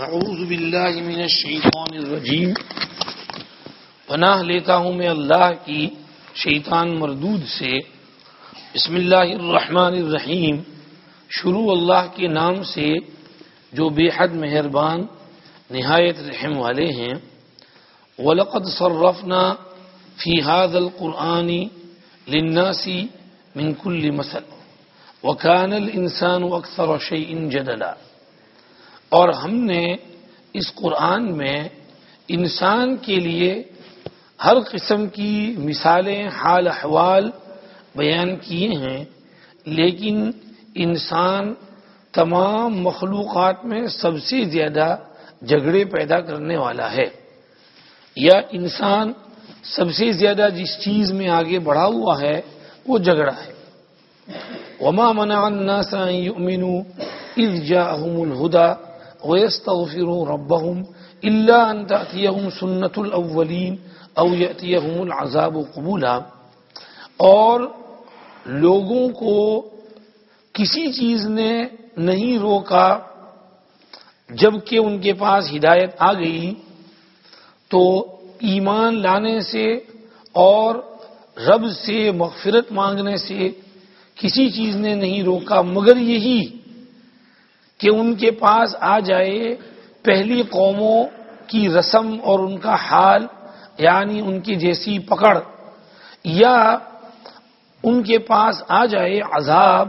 اعوذ باللہ من الشیطان الرجیم۔ پناہ لیتا ہوں میں اللہ کی شیطان مردود سے۔ بسم اللہ الرحمن الرحیم۔ شروع اللہ کے نام سے جو بے حد مہربان، نہایت رحم والے ہیں۔ وَلَقَدْ صَرَّفْنَا فِي هَذَا الْقُرْآنِ لِلنَّاسِ مِن كُلِّ مَثَلٍ۔ وَكَانَ الْإِنسَانُ أَكْثَرَ شَيْءٍ جَدَلًا۔ اور ہم نے اس قرآن میں انسان کے لیے ہر قسم کی مثالیں، حال، احوال بیان کیے ہیں، لیکن انسان تمام مخلوقات میں سب سے زیادہ جھگڑے پیدا کرنے والا ہے۔ یا انسان سب سے زیادہ جس چیز میں آگے بڑھا ہوا ہے، وہ جھگڑا ہے۔ وما منع الناس ان يؤمنوا اذ جاءهم الهدى۔ ويستغفروا ربهم إلا أن تأتيهم سنة الأولين أو يأتيهم العذاب قبولا۔ اور لوگوں کو کسی چیز نے نہیں روکا، جبکہ ان کے پاس ہدایت آ گئی، تو ایمان لانے سے اور رب سے مغفرت مانگنے سے کسی چیز نے نہیں روکا، مگر یہی کہ ان کے پاس آ جائے پہلی قوموں کی رسم اور ان کا حال یعنی ان کی جیسی پکڑ، یا ان کے پاس آ جائے عذاب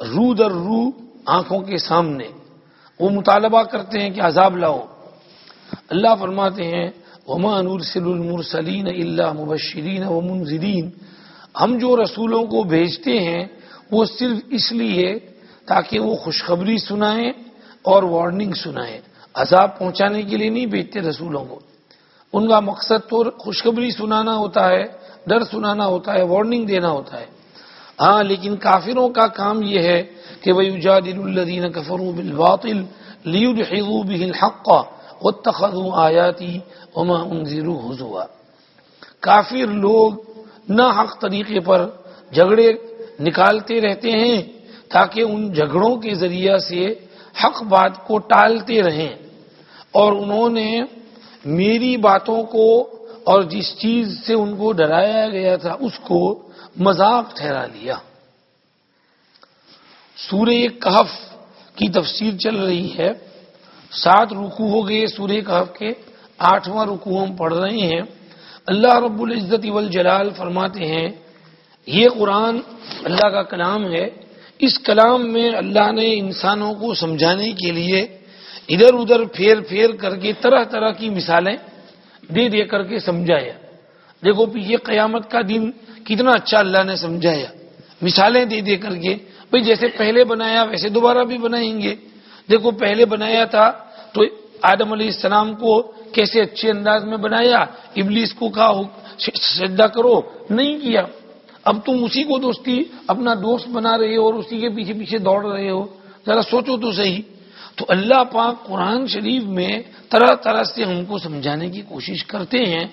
رو در رو آنکھوں کے سامنے۔ وہ مطالبہ کرتے ہیں کہ عذاب لاؤ۔ اللہ فرماتے ہیں، وما نرسل المرسلین اللہ مبشرین و منظرین ہم جو رسولوں کو بھیجتے ہیں، وہ صرف اس لیے تاکہ وہ خوشخبری سنائیں اور وارننگ سنائیں۔ عذاب پہنچانے کے لیے نہیں بھیجتے رسولوں کو۔ ان کا مقصد تو خوشخبری سنانا ہوتا ہے، ڈر سنانا ہوتا ہے وارننگ دینا ہوتا ہے۔ ہاں لیکن کافروں کا کام یہ ہے کہ وہ اجادل الدین کفرو بالباطل لیدحضوا به الحق واتخذوا آیاتی وما انذروا حضوا کافر لوگ نہ حق طریقے پر جھگڑے نکالتے رہتے ہیں تاکہ ان جھگڑوں کے ذریعہ سے حق بات کو ٹالتے رہیں۔ اور انہوں نے میری باتوں کو اور جس چیز سے ان کو ڈرایا گیا تھا، اس کو مذاق ٹھہرا لیا۔ سورہ کہف کی تفسیر چل رہی ہے۔ سات رکو ہو گئے سورہ کہف کے۔ آٹھواں رکو ہم پڑھ رہے ہیں۔ اللہ رب العزت والجلال فرماتے ہیں، یہ قرآن اللہ کا کلام ہے۔ اس کلام میں اللہ نے انسانوں کو سمجھانے کے لیے ادھر ادھر پھیر پھیر کر کے طرح طرح کی مثالیں دے دے کر کے سمجھایا۔ دیکھو یہ قیامت کا دن کتنا اچھا اللہ نے سمجھایا۔ مثالیں دے دے کر کے بھئی جیسے پہلے بنایا ویسے دوبارہ بھی بنائیں گے۔ دیکھو پہلے بنایا تھا تو آدم علیہ السلام کو کیسے اچھے انداز میں بنایا، ابلیس کو کہا سجدہ کرو، نہیں کیا۔ اب تم اسی کو دوستی اپنا دوست بنا رہے ہو اور اسی کے پیچھے پیچھے دوڑ رہے ہو، ذرا سوچو تو صحیح۔ تو اللہ پاک قرآن شریف میں طرح طرح سے ہم کو سمجھانے کی کوشش کرتے ہیں،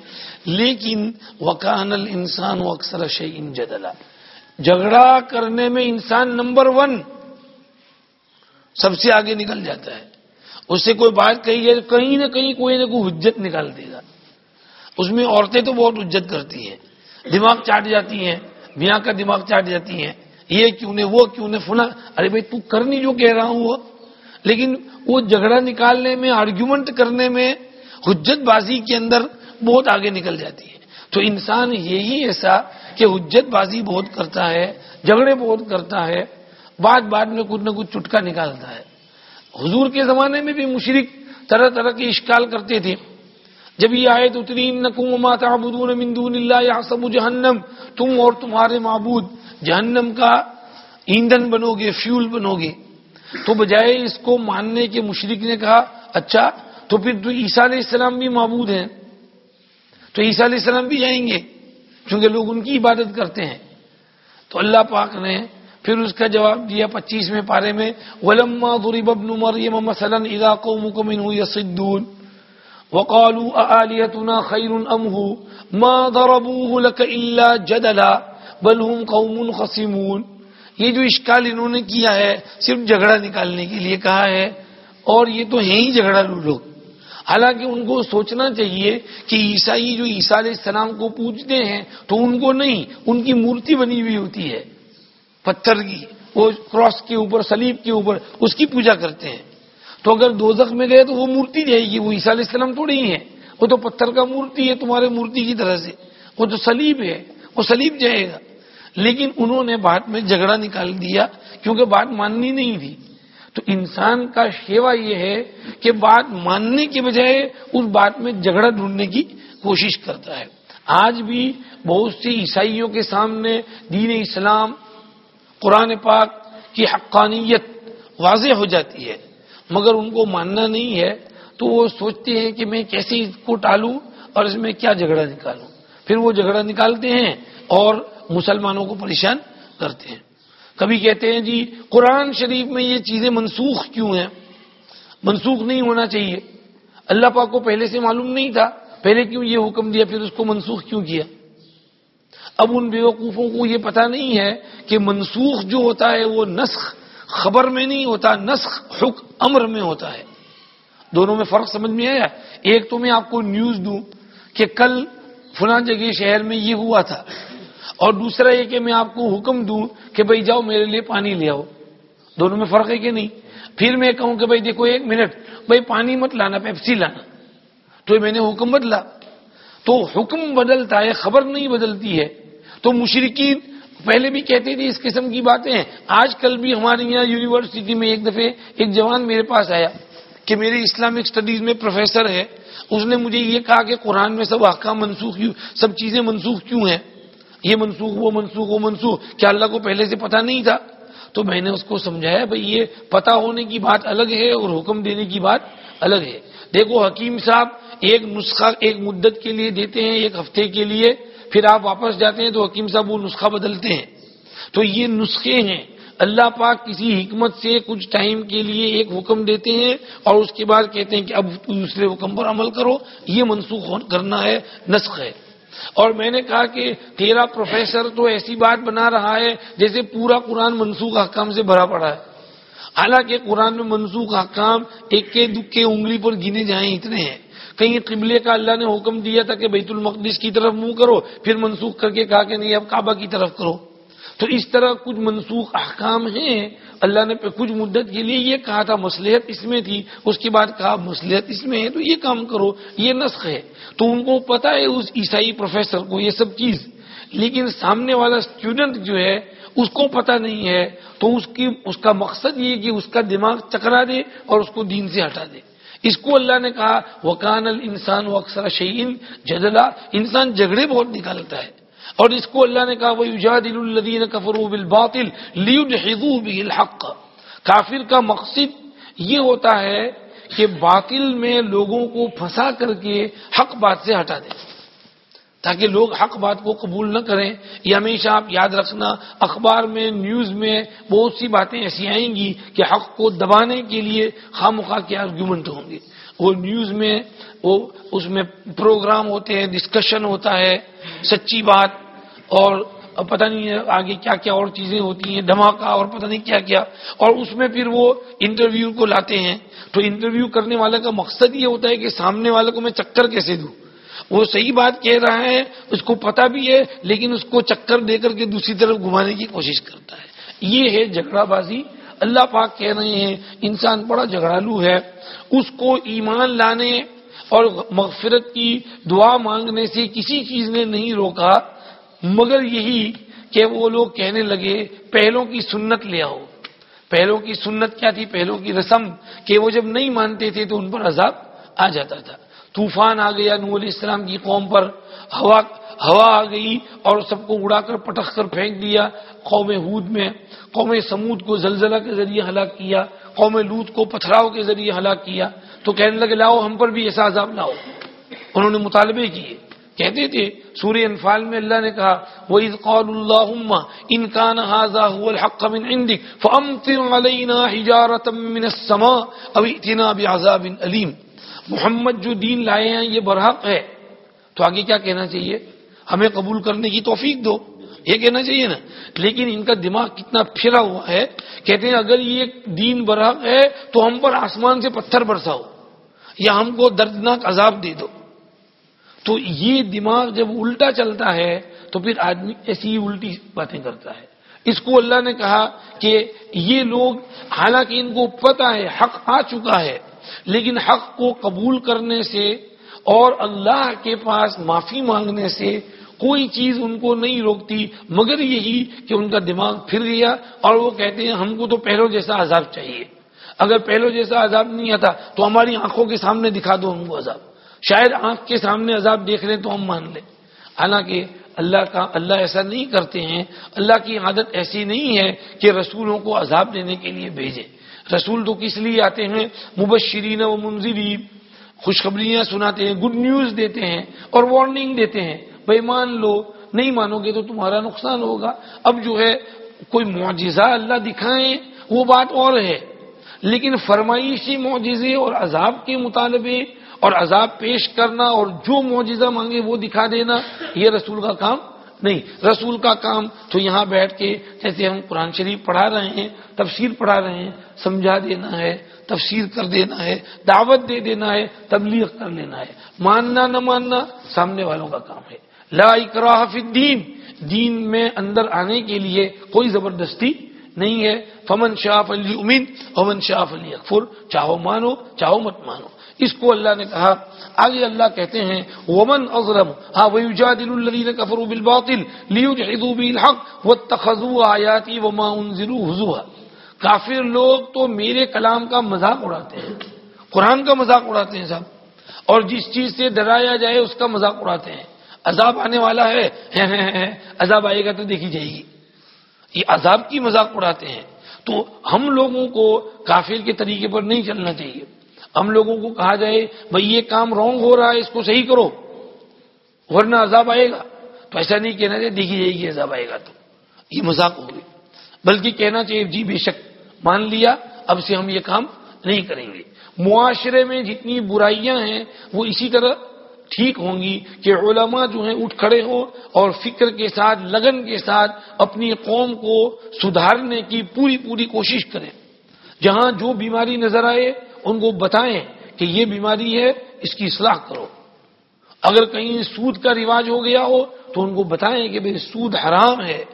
لیکن وکان انسان و اکثر شعین جدلا۔ جھگڑا کرنے میں انسان نمبر ون۔ سب سے آگے نکل جاتا ہے۔ اس سے کوئی بات کہی جائے، کہیں نہ کہیں کوئی نہ کوئی حجت نکال دے گا۔ اس میں عورتیں تو بہت حجت کرتی ہیں۔ دماغ چاٹ جاتی ہیں۔ میاں کا دماغ چاٹ جاتی ہیں، یہ کیوں نے، وہ کیوں نے فنا ارے بھائی، تو کر نہیں جو کہہ رہا ہوں وہ۔ لیکن وہ جھگڑا نکالنے میں آرگیومنٹ کرنے میں حجت بازی کے اندر بہت آگے نکل جاتی ہے۔ تو انسان یہی ایسا کہ حجت بازی بہت کرتا ہے، جھگڑے بہت کرتا ہے بات بات میں کچھ نہ کچھ چٹکا نکالتا ہے۔ حضور کے زمانے میں بھی مشرق طرح طرح کے اشکال کرتے تھے۔ جب یہ آئے تو اللہ سب جہنم، تم اور تمہارے معبود جہنم کا ایندھن بنو گے، فیول بنو گے۔ تو بجائے اس کو ماننے کے مشرق نے کہا اچھا تو پھر تو عیسیٰ علیہ السلام بھی معبود ہیں۔ تو عیسیٰ علیہ السلام بھی جائیں گے، چونکہ لوگ ان کی عبادت کرتے ہیں۔ تو اللہ پاک نے پھر اس کا جواب دیا پچیس میں پارے میں، ولما ضرب ابن مریم مثلا اذا قومك منه يصدون۔ وقالوا آليتنا خير ام هو؟ ما ضربوه لك الا جدلا، بل هم قوم خصمون. یہ جو اشکال انہوں نے کیا ہے، صرف جھگڑا نکالنے کے لیے کہا ہے، اور یہ تو ہیں ہی جھگڑا لو لوگ۔ حالانکہ ان کو سوچنا چاہیے کہ عیسائی جو عیسیٰ علیہ السلام کو پوجتے ہیں، تو ان کو نہیں، ان کی مورتی بنی ہوئی ہوتی ہے، پتھر کی، وہ کراس کے اوپر سلیب کے اوپر، اس کی پوجا کرتے ہیں۔ تو اگر دو میں گئے تو وہ مورتی جائے گی، وہ عیسیٰ علیہ السلام تھوڑی ہی ہے۔ وہ تو پتھر کا مورتی ہے، تمہارے مورتی کی طرح سے۔ وہ تو سلیب ہے، وہ سلیب جائے گا۔ لیکن انہوں نے بات میں جھگڑا نکال دیا، کیونکہ بات ماننی نہیں تھی۔ تو انسان کا شیوا یہ ہے کہ بات ماننے کے بجائے اس بات میں جھگڑا ڈھونڈنے کی کوشش کرتا ہے۔ آج بھی بہت سی عیسائیوں کے سامنے دین اسلام، قرآن پاک کی حقانیت واضح ہو جاتی ہے۔ مگر ان کو ماننا نہیں ہے، تو وہ سوچتے ہیں کہ میں کیسے اس کو ٹالوں اور اس میں کیا جھگڑا نکالوں۔ پھر وہ جھگڑا نکالتے ہیں اور مسلمانوں کو پریشان کرتے ہیں۔ کبھی کہتے ہیں جی قرآن شریف میں یہ چیزیں منسوخ کیوں ہیں؟ منسوخ نہیں ہونا چاہیے۔ اللہ پاک کو پہلے سے معلوم نہیں تھا، پہلے کیوں یہ حکم دیا، پھر اس کو منسوخ کیوں کیا؟ اب ان بیوقوفوں کو یہ پتا نہیں ہے کہ منسوخ جو ہوتا ہے وہ نسخ خبر میں نہیں ہوتا، نسخ حک امر میں ہوتا ہے۔ دونوں میں فرق سمجھ میں آیا؟ ایک تو میں آپ کو نیوز دوں کہ کل فلاں جگہ شہر میں یہ ہوا تھا۔ اور دوسرا یہ کہ میں آپ کو حکم دوں کہ بھائی جاؤ میرے لیے پانی لے آؤ۔ دونوں میں فرق ہے کہ نہیں؟ پھر میں کہوں کہ بھائی دیکھو، ایک منٹ، بھائی پانی مت لانا، پیپسی لانا۔ تو میں نے حکم بدلا۔ تو حکم بدلتا ہے، خبر نہیں بدلتی ہے۔ تو مشرقین پہلے بھی کہتے تھے اس قسم کی باتیں آج کل بھی ہمارے یہاں یونیورسٹی میں ایک دفعہ ایک جوان میرے پاس آیا کہ میرے اسلامک اسٹڈیز میں پروفیسر ہے۔ اس نے مجھے یہ کہا کہ قرآن میں سب احکام منسوخ کیوں سب چیزیں منسوخ کیوں ہیں؟ یہ منسوخ، وہ منسوخ وہ منسوخ۔ کیا اللہ کو پہلے سے پتا نہیں تھا؟ تو میں نے اس کو سمجھایا، بھائی یہ پتا ہونے کی بات الگ ہے اور حکم دینے کی بات الگ ہے۔ دیکھو حکیم صاحب ایک نسخہ، ایک مدت کے لیے دیتے ہیں، ایک ہفتے کے لیے۔ پھر آپ واپس جاتے ہیں تو حکیم صاحب وہ نسخہ بدلتے ہیں۔ تو یہ نسخے ہیں۔ اللہ پاک کسی حکمت سے کچھ ٹائم کے لیے ایک حکم دیتے ہیں اور اس کے بعد کہتے ہیں کہ اب دوسرے حکم پر عمل کرو۔ یہ منسوخ کرنا ہے، نسخ ہے۔ اور میں نے کہا کہ تیرا پروفیسر تو ایسی بات بنا رہا ہے جیسے پورا قرآن منسوخ حکام سے بھرا پڑا ہے۔ حالانکہ قرآن میں منسوخ حکام ایک کے دکھ انگلی پر گنے جائیں اتنے ہیں۔ کہیں قبلے کا اللہ نے حکم دیا تھا کہ بیت المقدس کی طرف منہ کرو، پھر منسوخ کر کے کہا کہ نہیں، اب کعبہ کی طرف کرو۔ تو اس طرح کچھ منسوخ احکام ہیں۔ اللہ نے کچھ مدت کے لیے یہ کہا تھا مسلحت اس میں تھی۔ اس کے بعد کہا مسلحت اس میں ہے، تو یہ کام کرو، یہ نسخ ہے۔ تو ان کو پتا ہے اس عیسائی پروفیسر کو یہ سب چیز۔ لیکن سامنے والا اسٹوڈنٹ جو ہے، اس کو پتا نہیں ہے۔ تو اس کی، اس کا مقصد یہ کہ اس کا دماغ چکرا دے اور اس کو دین سے ہٹا دے۔ اس کو اللہ نے کہا وکان الانسان و اکثر شعین جدلا۔ انسان جھگڑے بہت نکالتا ہے۔ اور اس کو اللہ نے کہا وہ الدین کفرو باطل بھی الحق۔ کافر کا مقصد یہ ہوتا ہے کہ باطل میں لوگوں کو پھنسا کر کے حق بات سے ہٹا دیں تاکہ لوگ حق بات کو قبول نہ کریں۔ یہ ہمیشہ آپ یاد رکھنا، اخبار میں، نیوز میں بہت سی باتیں ایسی آئیں گی کہ حق کو دبانے کے لیے خام خواہ کے آرگیومنٹ ہوں گے۔ وہ نیوز میں، وہ اس میں پروگرام ہوتے ہیں ڈسکشن ہوتا ہے، سچی بات، اور پتہ نہیں آگے کیا کیا اور چیزیں ہوتی ہیں، دھماکہ اور پتہ نہیں کیا کیا۔ اور اس میں پھر وہ انٹرویو کو لاتے ہیں۔ تو انٹرویو کرنے والے کا مقصد یہ ہوتا ہے کہ سامنے والے کو میں چکر کیسے دوں؟ وہ صحیح بات کہہ رہا ہے، اس کو پتا بھی ہے، لیکن اس کو چکر دے کر کے دوسری طرف گھمانے کی کوشش کرتا ہے۔ یہ ہے جھگڑا بازی۔ اللہ پاک کہہ رہے ہیں، انسان بڑا جھگڑالو ہے۔ اس کو ایمان لانے اور مغفرت کی دعا مانگنے سے کسی چیز نے نہیں روکا، مگر یہی کہ وہ لوگ کہنے لگے، پہلوں کی سنت لے آؤ۔ پہلوں کی سنت کیا تھی؟ پہلوں کی رسم، کہ وہ جب نہیں مانتے تھے تو ان پر عذاب آ جاتا تھا۔ طوفان آ گیا نور علیہ السلام کی قوم پر ہوا ہوا آ گئی اور سب کو اڑا کر، پٹخ کر پھینک دیا۔ قوم ہود میں، قوم سمود کو زلزلہ کے ذریعے ہلاک کیا، قوم لوت کو پتھراؤ کے ذریعے ہلاک کیا۔ تو کہنے لگے، لاؤ ہم پر بھی ایسا عذاب لاؤ انہوں نے مطالبے کیے۔ کہتے تھے، سورہ انفال میں اللہ نے کہا، وَإِذْ قَالُوا اللَّهُمَّ إِن كَانَ هَذَا هُوَ الْحَقَّ مِنْ عِنْدِكَ فَأَمْطِرْ عَلَيْنَا حِجَارَةً مِنَ السَّمَاءِ أَوْ محمد جو دین لائے ہیں، یہ برحق ہے۔ تو آگے کیا کہنا چاہیے؟ ہمیں قبول کرنے کی توفیق دو۔ یہ کہنا چاہیے نا۔ لیکن ان کا دماغ کتنا پھرا ہوا ہے۔ کہتے ہیں، اگر یہ دین برحق ہے، تو ہم پر آسمان سے پتھر برساؤ۔ یا ہم کو دردناک عذاب دے دو۔ تو یہ دماغ جب الٹا چلتا ہے، تو پھر آدمی ایسی ہی الٹی باتیں کرتا ہے۔ اس کو اللہ نے کہا کہ یہ لوگ، حالانکہ ان کو پتا ہے، حق آ چکا ہے۔ لیکن حق کو قبول کرنے سے اور اللہ کے پاس معافی مانگنے سے کوئی چیز ان کو نہیں روکتی، مگر یہی کہ ان کا دماغ پھر گیا اور وہ کہتے ہیں، ہم کو تو پہلو جیسا عذاب چاہیے۔ اگر پہلو جیسا عذاب نہیں آتا تو ہماری آنکھوں کے سامنے دکھا دو ہم کو عذاب۔ شاید آنکھ کے سامنے عذاب دیکھ لیں تو ہم مان لیں۔ حالانکہ اللہ کا، اللہ ایسا نہیں کرتے ہیں۔ اللہ کی عادت ایسی نہیں ہے کہ رسولوں کو عذاب دینے کے لیے بھیجے رسول تو کس لیے آتے ہیں؟ مبشرین و منظرین خوشخبریاں سناتے ہیں گڈ نیوز دیتے ہیں اور وارننگ دیتے ہیں۔ بھائی مان لو، نہیں مانو گے تو تمہارا نقصان ہوگا۔ اب جو ہے، کوئی معجزہ اللہ دکھائیں، وہ بات اور ہے۔ لیکن فرمائشی معجزے اور عذاب کے مطالبے اور عذاب پیش کرنا اور جو معجزہ مانگے وہ دکھا دینا، یہ رسول کا کام نہیں، رسول کا کام تو یہاں بیٹھ کے جیسے ہم قرآن شریف پڑھا رہے ہیں، تفسیر پڑھا رہے ہیں، سمجھا دینا ہے، تفسیر کر دینا ہے، دعوت دے دینا ہے، تبلیغ کر لینا ہے۔ ماننا نہ ماننا سامنے والوں کا کام ہے۔ لا اکراہ فی الدین، دین میں اندر آنے کے لیے کوئی زبردستی نہیں ہے۔ فمن شاف علی امین فمن شاف علی اکفر چاہو مانو، چاہو مت مانو۔ اس کو اللہ نے کہا، آگے اللہ کہتے ہیں، ومن اظلم ہاں ویجادل الذین کفروا بالباطل لیجحدوا بالحق واتخذوا آیاتی وما انذروا حضوا کافر لوگ تو میرے کلام کا مذاق اڑاتے ہیں، قرآن کا مذاق اڑاتے ہیں صاحب۔ اور جس چیز سے ڈرایا جائے، اس کا مذاق اڑاتے ہیں۔ عذاب آنے والا ہے، عذاب آئے گا تو دیکھی جائے گی۔ یہ عذاب کی مذاق اڑاتے ہیں۔ تو ہم لوگوں کو کافر کے طریقے پر نہیں چلنا چاہیے۔ ہم لوگوں کو کہا جائے، بھائی یہ کام رونگ ہو رہا ہے، اس کو صحیح کرو۔ ورنہ عذاب آئے گا۔ تو ایسا نہیں کہنا چاہیے، دیکھی جائے گی عذاب آئے گا تو۔ یہ مذاق ہوگی بلکہ کہنا چاہیے جی بے شک، مان لیا، اب سے ہم یہ کام نہیں کریں گے۔ معاشرے میں جتنی برائیاں ہیں، وہ اسی طرح ٹھیک ہوں گی کہ علماء جو ہیں، اٹھ کھڑے ہوں اور فکر کے ساتھ، لگن کے ساتھ اپنی قوم کو سدھارنے کی پوری پوری کوشش کریں۔ جہاں جو بیماری نظر آئے ان کو بتائیں کہ یہ بیماری ہے، اس کی اصلاح کرو۔ اگر کہیں سود کا رواج ہو گیا ہو، تو ان کو بتائیں کہ بھائی سود حرام ہے،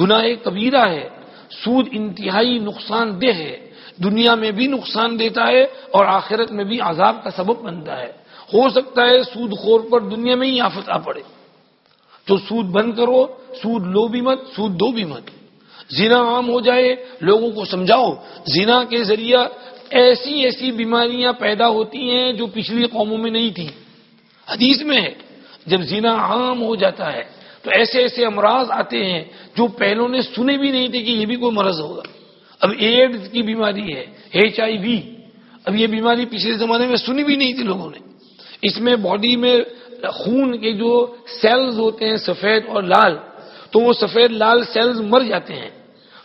گناہ کبیرہ ہے، سود انتہائی نقصان دہ ہے، دنیا میں بھی نقصان دیتا ہے اور آخرت میں بھی عذاب کا سبب بنتا ہے۔ ہو سکتا ہے سود خور پر دنیا میں ہی آفت آ پڑے۔ تو سود بند کرو، سود لو بھی مت، سود دو بھی مت۔ زنا عام ہو جائے، لوگوں کو سمجھاؤ۔ زنا کے ذریعہ ایسی ایسی بیماریاں پیدا ہوتی ہیں جو پچھلی قوموں میں نہیں تھی حدیث میں ہے، جب زنا عام ہو جاتا ہے تو ایسے ایسے امراض آتے ہیں جو پہلوں نے سنے بھی نہیں تھے کہ یہ بھی کوئی مرض ہوگا۔ اب ایڈز کی بیماری ہے، ایچ آئی وی۔ اب یہ بیماری پچھلے زمانے میں سنی بھی نہیں تھی لوگوں نے۔ اس میں باڈی میں خون کے جو سیلز ہوتے ہیں، سفید اور لال، تو وہ سفید لال سیلز مر جاتے ہیں۔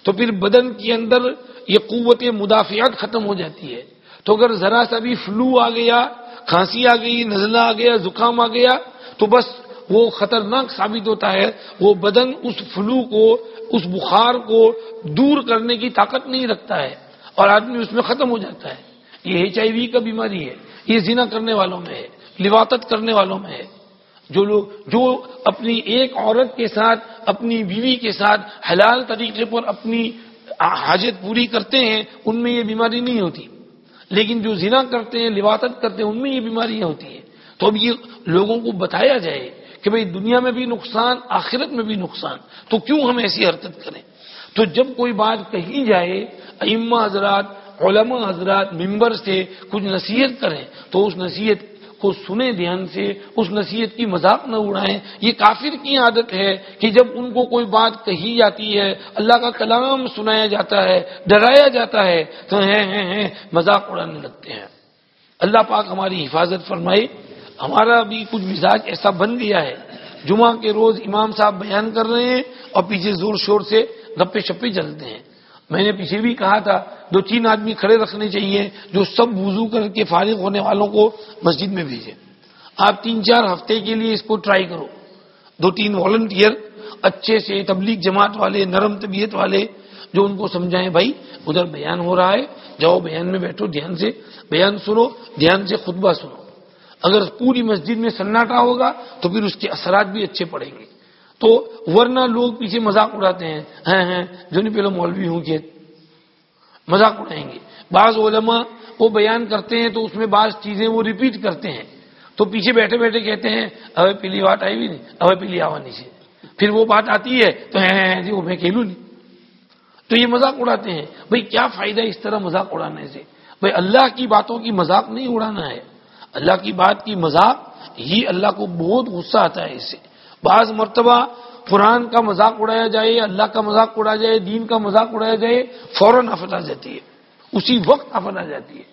تو پھر بدن کے اندر یہ قوت مدافعت ختم ہو جاتی ہے۔ تو اگر ذرا سا بھی فلو آ گیا، کھانسی آ گئی، نزلہ آ گیا، زکام آ گیا، تو بس وہ خطرناک ثابت ہوتا ہے۔ وہ بدن اس فلو کو، اس بخار کو دور کرنے کی طاقت نہیں رکھتا ہے اور آدمی اس میں ختم ہو جاتا ہے۔ یہ ایچ آئی وی کا بیماری ہے۔ یہ زنا کرنے والوں میں ہے۔ لواطت کرنے والوں میں ہے۔ جو لوگ، جو اپنی ایک عورت کے ساتھ، اپنی بیوی کے ساتھ حلال طریقے پر اپنی حاجت پوری کرتے ہیں، ان میں یہ بیماری نہیں ہوتی۔ لیکن جو زنا کرتے ہیں لواطت کرتے ہیں، ان میں یہ بیماریاں ہوتی ہیں۔ تو اب یہ لوگوں کو بتایا جائے کہ بھئی دنیا میں بھی نقصان، آخرت میں بھی نقصان۔ تو کیوں ہم ایسی حرکت کریں؟ تو جب کوئی بات کہی جائے، ائمہ حضرات، علماء حضرات، ممبر سے کچھ نصیحت کریں، تو اس نصیحت کو سنیں دھیان سے، اس نصیحت کی مذاق نہ اڑائیں۔ یہ کافر کی عادت ہے کہ جب ان کو کوئی بات کہی جاتی ہے، اللہ کا کلام سنایا جاتا ہے، ڈرایا جاتا ہے، تو ہیں ہیں ہیں، مذاق اڑانے لگتے ہیں۔ اللہ پاک ہماری حفاظت فرمائے۔ ہمارا بھی کچھ مزاج ایسا بن گیا ہے۔ جمعہ کے روز امام صاحب بیان کر رہے ہیں اور پیچھے زور شور سے گپے شپے چلتے ہیں۔ میں نے پیچھے بھی کہا تھا، دو تین آدمی کھڑے رکھنے چاہیے جو سب وضو کر کے فارغ ہونے والوں کو مسجد میں بھیجے آپ تین چار ہفتے کے لیے اس کو ٹرائی کرو۔ دو تین والنٹیئر اچھے سے تبلیغ جماعت والے، نرم طبیعت والے، جو ان کو سمجھائیں، بھائی، ادھر بیان ہو رہا ہے، جاؤ بیان میں بیٹھو، دھیان سے بیان سنو، دھیان سے خطبہ سنو۔ اگر پوری مسجد میں سناٹا ہوگا تو پھر اس کے اثرات بھی اچھے پڑیں گے۔ تو ورنہ لوگ پیچھے مذاق اڑاتے ہیں ہیں ہیں، جو نہیں پہلے مولوی ہوں کہ مذاق اڑائیں گے۔ بعض علماء وہ بیان کرتے ہیں تو اس میں بعض چیزیں وہ ریپیٹ کرتے ہیں۔ تو پیچھے بیٹھے بیٹھے کہتے ہیں ابھی پیلی بات آئی بھی نہیں ابھی پیلی آوا نیچے پھر وہ بات آتی ہے تو جی وہ میں کھیلوں نہیں۔ تو یہ مذاق اڑاتے ہیں۔ بھئی کیا فائدہ اس طرح مذاق اڑانے سے؟ بھئی اللہ کی باتوں کی مذاق نہیں اڑانا ہے۔ اللہ کی بات کی مذاق ہی اللہ کو بہت غصہ آتا ہے اس سے۔ بعض مرتبہ قرآن کا مذاق اڑایا جائے، اللہ کا مذاق اڑایا جائے، دین کا مذاق اڑایا جائے، فوراً آفت آ جاتی ہے۔ اسی وقت آفت آ جاتی ہے۔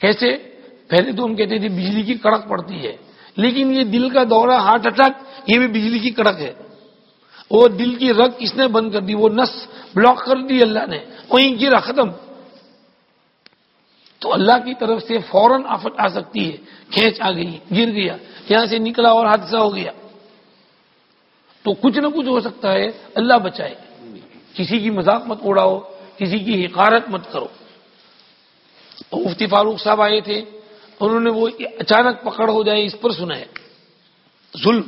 کیسے؟ پہلے تو ہم کہتے تھے بجلی کی کڑک پڑتی ہے۔ لیکن یہ دل کا دورہ، ہارٹ اٹیک، یہ بھی بجلی کی کڑک ہے۔ وہ دل کی رگ کس نے بند کر دی؟ وہ نس بلاک کر دی اللہ نے، وہیں گرا ختم۔ تو اللہ کی طرف سے فوراً آفت آ سکتی ہے۔ کھینچ آ گئی، گر گیا، یہاں سے نکلا اور حادثہ ہو گیا۔ تو کچھ نہ کچھ ہو سکتا ہے، اللہ بچائے۔ کسی کی مذاق مت اڑاؤ، کسی کی حقارت مت کرو۔ مفتی فاروق صاحب آئے تھے، انہوں نے وہ اچانک پکڑ ہو جائے، اس پر سنا ہے۔ ظلم،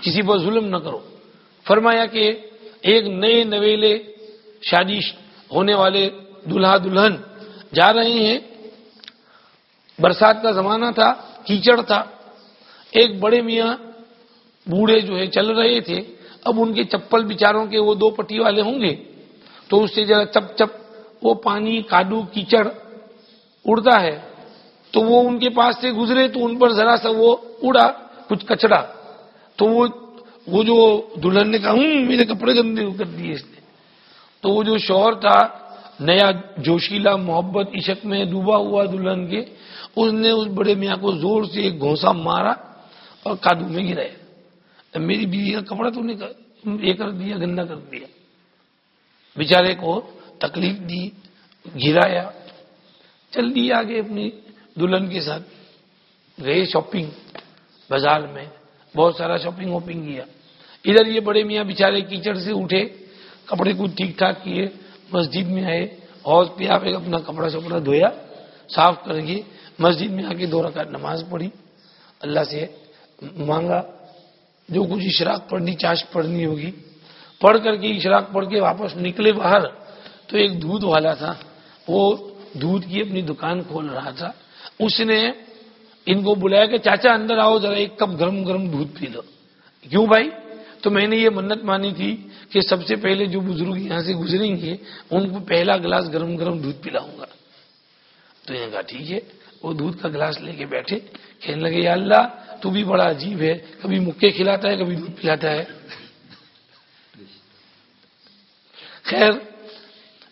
کسی پر ظلم نہ کرو۔ فرمایا کہ ایک نئے نویلے شادی ہونے والے دلہا دلہن جا رہے ہیں۔ برسات کا زمانہ تھا، کیچڑ تھا۔ ایک بڑے میاں بوڑھے جو ہے چل رہے تھے، اب ان کے چپل بچاروں کے وہ دو پٹی والے ہوں گے، تو اس سے ذرا چپ چپ وہ پانی، کاڈو، کیچڑ اڑتا ہے۔ تو وہ ان کے پاس سے گزرے، تو ان پر ذرا سا وہ اڑا، کچھ کچڑا۔ تو وہ وہ جو دلہن نے کہا، ہوں، میرے کپڑے گندے کر دیے اس نے۔ تو وہ جو شوہر تھا، نیا جوشیلا محبت عشق میں ڈوبا ہوا دلہن کے، اس نے اس بڑے میاں کو زور سے ایک گھونسا مارا اور کادو میں گرایا۔ میری بیوی کا کپڑا تو نے یہ کر دیا، گندا کر دیا۔ بیچارے کو تکلیف دی گرایا چل دی آگے اپنی دلہن کے ساتھ۔ گئے شاپنگ بازار میں۔ بہت سارا شاپنگ واپنگ کیا۔ ادھر یہ بڑے میاں بیچارے کیچڑ سے اٹھے، کپڑے کو ٹھیک ٹھاک کیے، مسجد میں آئے۔ حوض پہ آپ اپنا کپڑا شپڑا دھویا، صاف کر کے مسجد میں آ کے دو رکعت نماز پڑھی۔ اللہ سے مانگا۔ جو کچھ اشراق پڑھنی، چاش پڑھنی ہوگی، پڑھ کر کے اشراق پڑھ کے واپس نکلے باہر، تو ایک دودھ والا تھا، وہ دودھ کی اپنی دکان کھول رہا تھا۔ اس نے ان کو بلایا کہ چاچا اندر آؤ، ذرا ایک کپ گرم گرم دودھ پی لو۔ کیوں بھائی؟ تو میں نے یہ منت مانی تھی کہ سب سے پہلے جو بزرگ یہاں سے گزریں گے، ان کو پہلا گلاس گرم گرم دودھ پلاؤں گا۔ تو یہ کہا، ٹھیک ہے۔ وہ دودھ کا گلاس لے کے بیٹھے، کہنے لگے، یا اللہ تو بھی بڑا عجیب ہے۔ کبھی مکے کھلاتا ہے، کبھی دودھ پلاتا ہے۔ خیر،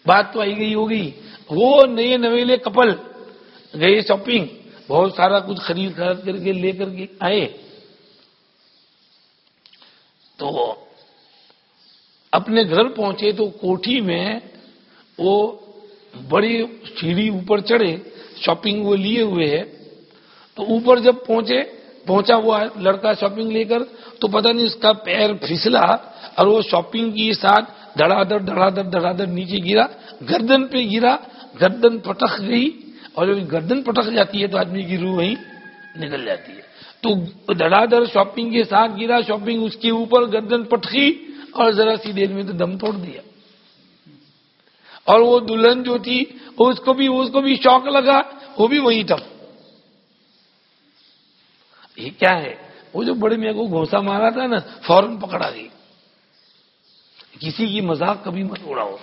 بات تو آئی گئی ہوگی۔ وہ نئے نویلے کپل گئے شاپنگ بہت سارا کچھ خرید خرید کر کے لے کر کے آئے۔ تو اپنے گھر پہنچے تو کوٹھی میں وہ بڑی سیڑھی اوپر چڑھے شاپنگ وہ لیے ہوئے ہے تو اوپر جب پہنچے پہنچا وہ لڑکا شاپنگ لے کر، تو پتہ نہیں اس کا پیر پھسلا اور وہ شاپنگ کے ساتھ دڑا در دڑا در دڑا در نیچے گرا، گردن پہ گرا، گردن پٹک گئی اور جب گردن پٹک جاتی ہے تو آدمی کی روح وہیں نکل جاتی ہے۔ تو دڑا در شاپنگ کے ساتھ گرا شاپنگ اس کے اوپر گردن پٹکی اور ذرا سی دیر میں تو دم توڑ دیا۔ اور وہ دلہن جو تھی، اس کو بھی، اس کو بھی شوق لگا، وہ بھی وہی تھا۔ یہ کیا ہے؟ وہ جو بڑے میاں کو گھوسا مارا تھا نا، فوراً پکڑا گئی۔ کسی کی مذاق کبھی مت اڑاؤ،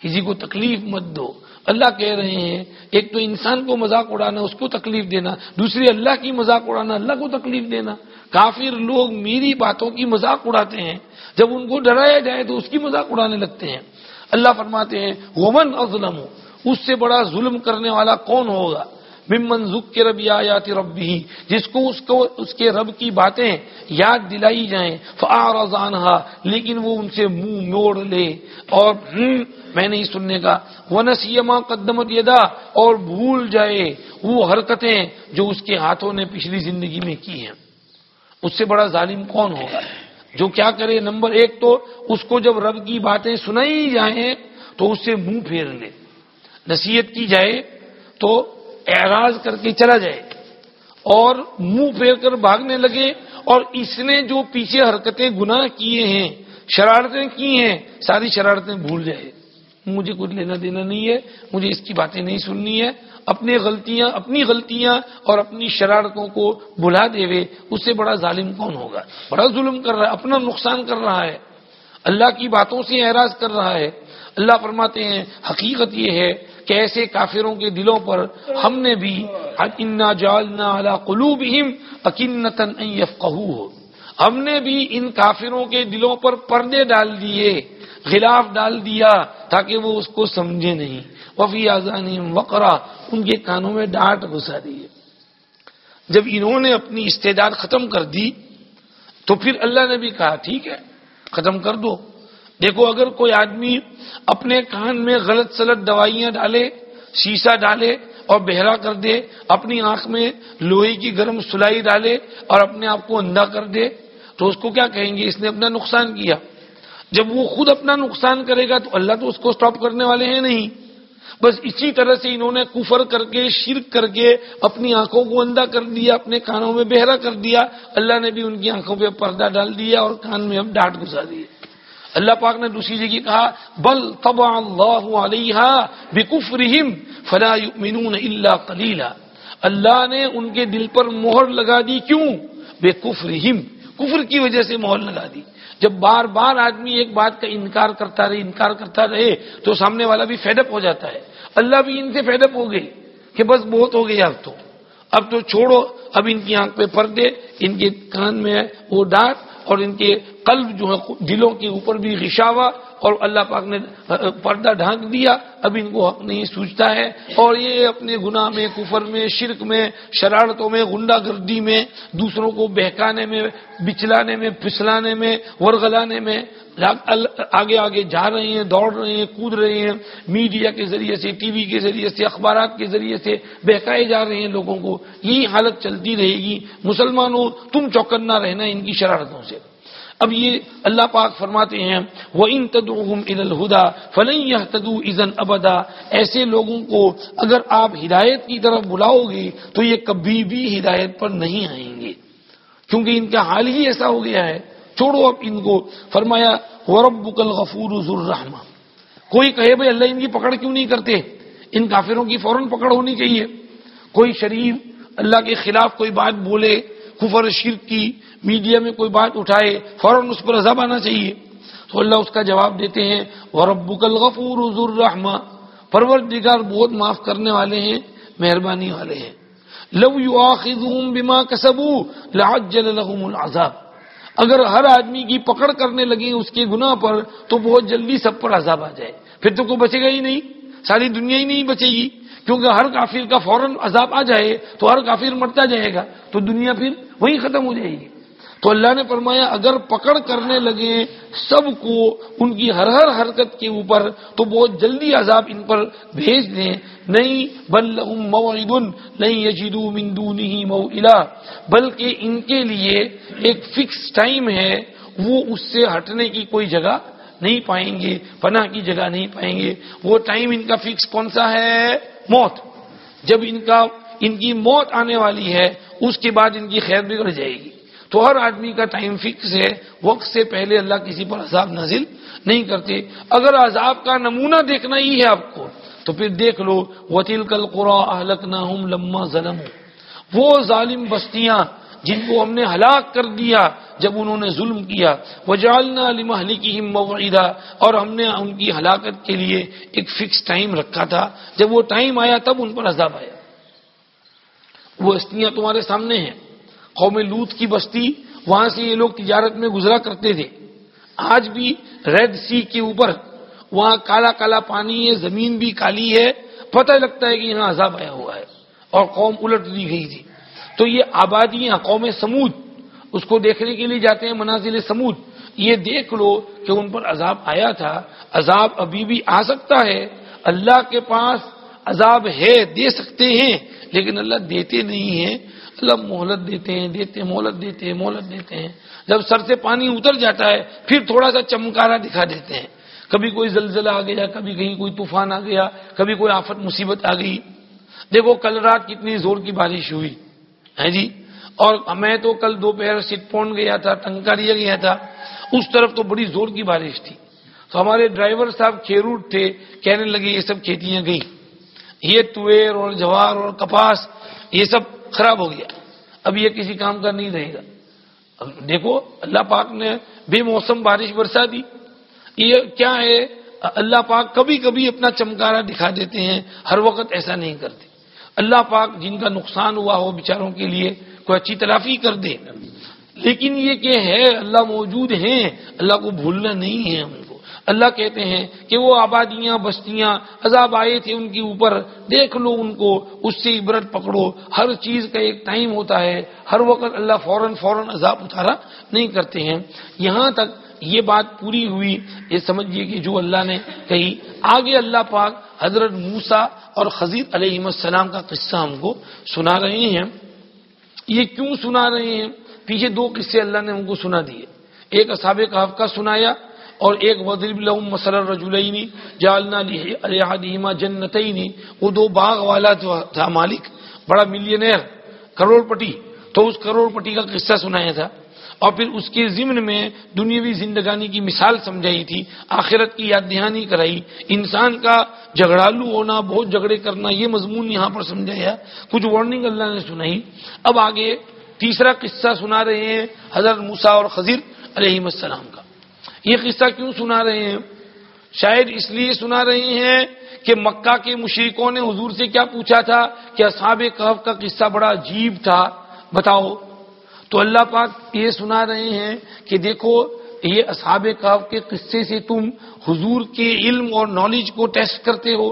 کسی کو تکلیف مت دو۔ اللہ کہہ رہے ہیں، ایک تو انسان کو مذاق اڑانا، اس کو تکلیف دینا۔ دوسری، اللہ کی مذاق اڑانا، اللہ کو تکلیف دینا۔ کافر لوگ میری باتوں کی مذاق اڑاتے ہیں۔ جب ان کو ڈرایا جائے تو اس کی مذاق اڑانے لگتے ہیں۔ اللہ فرماتے ہیں، ومن ازلم اس سے بڑا ظلم کرنے والا کون ہوگا؟ ممن ذکر ربی آیات ربی، جس کو اس کو اس کے رب کی باتیں یاد دلائی جائیں فارضانہا لیکن وہ ان سے منہ موڑ لے۔ اور میں نہیں سننے کا وہ نسیما قدمت یدا اور بھول جائے وہ حرکتیں جو اس کے ہاتھوں نے پچھلی زندگی میں کی ہیں۔ اس سے بڑا ظالم کون ہوگا؟ جو کیا کرے؟ نمبر ایک تو اس کو جب رب کی باتیں سنائی جائیں، تو اس سے منہ پھیر لے۔ نصیحت کی جائے تو اعراض کر کے چلا جائے اور منہ پھیر کر بھاگنے لگے اور اس نے جو پیچھے حرکتیں گناہ کیے ہیں، شرارتیں کی ہیں، ساری شرارتیں بھول جائے۔ مجھے کچھ لینا دینا نہیں ہے، مجھے اس کی باتیں نہیں سننی ہے اپنی غلطیاں اپنی غلطیاں اور اپنی شرارتوں کو بلا دے وے اس سے بڑا ظالم کون ہوگا؟ بڑا ظلم کر رہا ہے، اپنا نقصان کر رہا ہے۔ اللہ کی باتوں سے اعراض کر رہا ہے۔ اللہ فرماتے ہیں، حقیقت یہ ہے کہ ایسے کافروں کے دلوں پر ہم نے بھی انا جالنا قلوبہم اکنتن یفقہو ہم نے بھی ان کافروں کے دلوں پر پردے ڈال دیے، غلاف ڈال دیا تاکہ وہ اس کو سمجھے نہیں۔ وفی آزانی وقرا ان کے کانوں میں ڈانٹ گھسا دیے جب انہوں نے اپنی استعداد ختم کر دی تو پھر اللہ نے بھی کہا، ٹھیک ہے، ختم کر دو۔ دیکھو، اگر کوئی آدمی اپنے کان میں غلط سلط دوائیاں ڈالے، شیشہ ڈالے اور بہرا کر دے، اپنی آنکھ میں لوہے کی گرم سلائی ڈالے اور اپنے آپ کو اندھا کر دے، تو اس کو کیا کہیں گے؟ اس نے اپنا نقصان کیا۔ جب وہ خود اپنا نقصان کرے گا تو اللہ تو اس کو سٹاپ کرنے والے ہیں نہیں۔ بس اسی طرح سے انہوں نے کفر کر کے، شرک کر کے اپنی آنکھوں کو اندھا کر دیا، اپنے کانوں میں بہرا کر دیا۔ اللہ نے بھی ان کی آنکھوں پہ پردہ ڈال دیا اور کان میں اب ڈانٹ گھسا دیے۔ اللہ پاک نے دوسری جگہ کہا، بل طبع اللہ علیہ بکفرہم فلا یؤمنون الا قلیلا۔ اللہ نے ان کے دل پر مہر لگا دی کیوں؟ بے کفرہم کفر کی وجہ سے مہر لگا دی۔ جب بار بار آدمی ایک بات کا انکار کرتا رہے، انکار کرتا رہے، تو سامنے والا بھی فیڈ اپ ہو جاتا ہے۔ اللہ بھی ان سے فیڈ اپ ہو گئی کہ بس بہت ہو گئی اب تو۔ اب تو چھوڑو، اب ان کی آنکھ پہ پردے، ان کے کان میں وہ ڈانٹ اور ان کے قلب جو ہے دلوں کے اوپر بھی غشاوا اور اللہ پاک نے پردہ ڈھانک دیا، اب ان کو حق نہیں سوچتا ہے۔ اور یہ اپنے گناہ میں، کفر میں، شرک میں، شرارتوں میں گنڈا گردی میں، دوسروں کو بہکانے میں، بچلانے میں، پھسلانے میں ورگلانے میں آگے آگے جا رہے ہیں، دوڑ رہے ہیں، کود رہے ہیں۔ میڈیا کے ذریعے سے، ٹی وی کے ذریعے سے، اخبارات کے ذریعے سے بہکائے جا رہے ہیں لوگوں کو۔ یہی حالت چلتی رہے گی۔ مسلمانوں، تم چوکنا رہنا ان کی شرارتوں سے۔ اب یہ اللہ پاک فرماتے ہیں وہ ان تدم الہدا فلن تدو ازن ابدا ایسے لوگوں کو اگر آپ ہدایت کی طرف بلاؤ گے تو یہ کبھی بھی ہدایت پر نہیں آئیں گے۔ کیونکہ ان کا حال ہی ایسا ہو گیا ہے۔ چھوڑو اب ان کو۔ فرمایا ورب الغفور الرحمہ کوئی کہے بھائی اللہ ان کی پکڑ کیوں نہیں کرتے؟ ان کافروں کی فوراً پکڑ ہونی چاہیے۔ کوئی شریف اللہ کے خلاف کوئی بات بولے، کفر، شرک کی میڈیا میں کوئی بات اٹھائے، فوراً اس پر عذاب آنا چاہیے۔ تو اللہ اس کا جواب دیتے ہیں وربک الغفور ذو الرحمہ پروردگار بہت معاف کرنے والے ہیں، مہربانی والے ہیں۔ لو یؤاخذهم بما كسبوا لعجل لهم العذاب۔ اگر ہر آدمی کی پکڑ کرنے لگے اس کے گناہ پر، تو بہت جلدی سب پر عذاب آ جائے۔ پھر تو کوئی بچے گا ہی نہیں، ساری دنیا ہی نہیں بچے گی۔ کیونکہ ہر کافر کا فوراً عذاب آ جائے، تو ہر کافر مرتا جائے گا، تو دنیا پھر وہی ختم ہو جائے گی۔ تو اللہ نے فرمایا، اگر پکڑ کرنے لگے سب کو ان کی ہر ہر حرکت کے اوپر، تو بہت جلدی عذاب ان پر بھیج دیں۔ نہیں، بل نہیں یجدو مندو نہیں مو بلکہ ان کے لیے ایک فکس ٹائم ہے، وہ اس سے ہٹنے کی کوئی جگہ نہیں پائیں گے، پناہ کی جگہ نہیں پائیں گے۔ وہ ٹائم ان کا فکس کون سا ہے؟ موت۔ جب ان کا، ان کی موت آنے والی ہے، اس کے بعد ان کی خیر بگڑ جائے گی۔ تو ہر آدمی کا ٹائم فکس ہے، وقت سے پہلے اللہ کسی پر عذاب نازل نہیں کرتے۔ اگر عذاب کا نمونہ دیکھنا ہی ہے آپ کو، تو پھر دیکھ لو وطیل کل قرآ نہ لما ظلم وہ ظالم بستیاں جن کو ہم نے ہلاک کر دیا جب انہوں نے ظلم کیا۔ وہ جالنا علی محلی کی اور ہم نے ان کی ہلاکت کے لیے ایک فکس ٹائم رکھا تھا۔ جب وہ ٹائم آیا، تب ان پر عذاب آیا۔ وہ ہستیاں تمہارے سامنے ہیں۔ قوم لوت کی بستی، وہاں سے یہ لوگ تجارت میں گزرا کرتے تھے۔ آج بھی ریڈ سی کے اوپر، وہاں کالا کالا پانی ہے، زمین بھی کالی ہے، پتہ لگتا ہے کہ یہاں عذاب آیا ہوا ہے۔ اور قوم الٹ دی گئی تھی۔ تو یہ آبادیاں قوم سمود، اس کو دیکھنے کے لیے جاتے ہیں منازل سمود۔ یہ دیکھ لو کہ ان پر عذاب آیا تھا۔ عذاب ابھی بھی آ سکتا ہے۔ اللہ کے پاس عذاب ہے، دے سکتے ہیں، لیکن اللہ دیتے نہیں ہیں۔ اللہ مہلت دیتے ہیں، دیتے مہلت دیتے ہیں، مہلت دیتے ہیں۔ جب سر سے پانی اتر جاتا ہے، پھر تھوڑا سا چمکارا دکھا دیتے ہیں۔ کبھی کوئی زلزلہ آ گیا، کبھی کہیں کوئی طوفان آ گیا، کبھی کوئی آفت مصیبت آ گئی۔ دیکھو، کل رات کتنی زور کی بارش ہوئی۔ ہے جی؟ اور میں تو کل دوپہر سٹ پونڈ گیا تھا ٹنکاریا گیا تھا۔ اس طرف تو بڑی زور کی بارش تھی۔ تو ہمارے ڈرائیور صاحب کھیروٹ تھے، کہنے لگے یہ سب کھیتیاں گئی یہ تویر اور جوار اور کپاس، یہ سب خراب ہو گیا۔ اب یہ کسی کام کا نہیں رہے گا۔ دیکھو، اللہ پاک نے بے موسم بارش برسا دی۔ یہ کیا ہے؟ اللہ پاک کبھی کبھی اپنا چمکارا دکھا دیتے ہیں، ہر وقت ایسا نہیں کرتے۔ اللہ پاک جن کا نقصان ہوا ہو بیچاروں کے لیے، کوئی اچھی تلافی کر دے۔ لیکن یہ کہ ہے، اللہ موجود ہیں، اللہ کو بھولنا نہیں ہے ہم۔ اللہ کہتے ہیں کہ وہ آبادیاں، بستیاں، عذاب آئے تھے ان کے اوپر، دیکھ لو ان کو، اس سے عبرت پکڑو۔ ہر چیز کا ایک ٹائم ہوتا ہے۔ ہر وقت اللہ فوراً فوراً عذاب اتارا نہیں کرتے ہیں۔ یہاں تک یہ بات پوری ہوئی۔ یہ سمجھیے کہ جو اللہ نے کہی۔ آگے اللہ پاک حضرت موسا اور خزیر علیہ السلام کا قصہ ہم کو سنا رہے ہیں۔ یہ کیوں سنا رہے ہیں؟ پیچھے دو قصے اللہ نے ہم کو سنا دیے۔ ایک اصحاب کہف کا سنایا اور ایک وزرب الحم مسر رجولینی جالنا علیہ جنتینی وہ دو باغ والا جو تھا مالک، بڑا ملینئر کروڑ پٹی تو اس کروڑ پٹی کا قصہ سنایا تھا۔ اور پھر اس کے ضمن میں دنیاوی زندگانی کی مثال سمجھائی تھی، آخرت کی یاد دہانی کرائی۔ انسان کا جھگڑالو ہونا، بہت جھگڑے کرنا، یہ مضمون یہاں پر سمجھایا۔ کچھ وارننگ اللہ نے سنائی۔ اب آگے تیسرا قصہ سنا رہے ہیں حضرت موسا اور خزیر علیہ السلام کا۔ یہ قصہ کیوں سنا رہے ہیں؟ شاید اس لیے سنا رہے ہیں کہ مکہ کے مشرقوں نے حضور سے کیا پوچھا تھا کہ اصحاب کہف کا قصہ بڑا عجیب تھا؟ بتاؤ۔ تو اللہ پاک یہ سنا رہے ہیں کہ دیکھو، یہ اصحاب کاف کے قصے سے تم حضور کے علم اور نالج کو ٹیسٹ کرتے ہو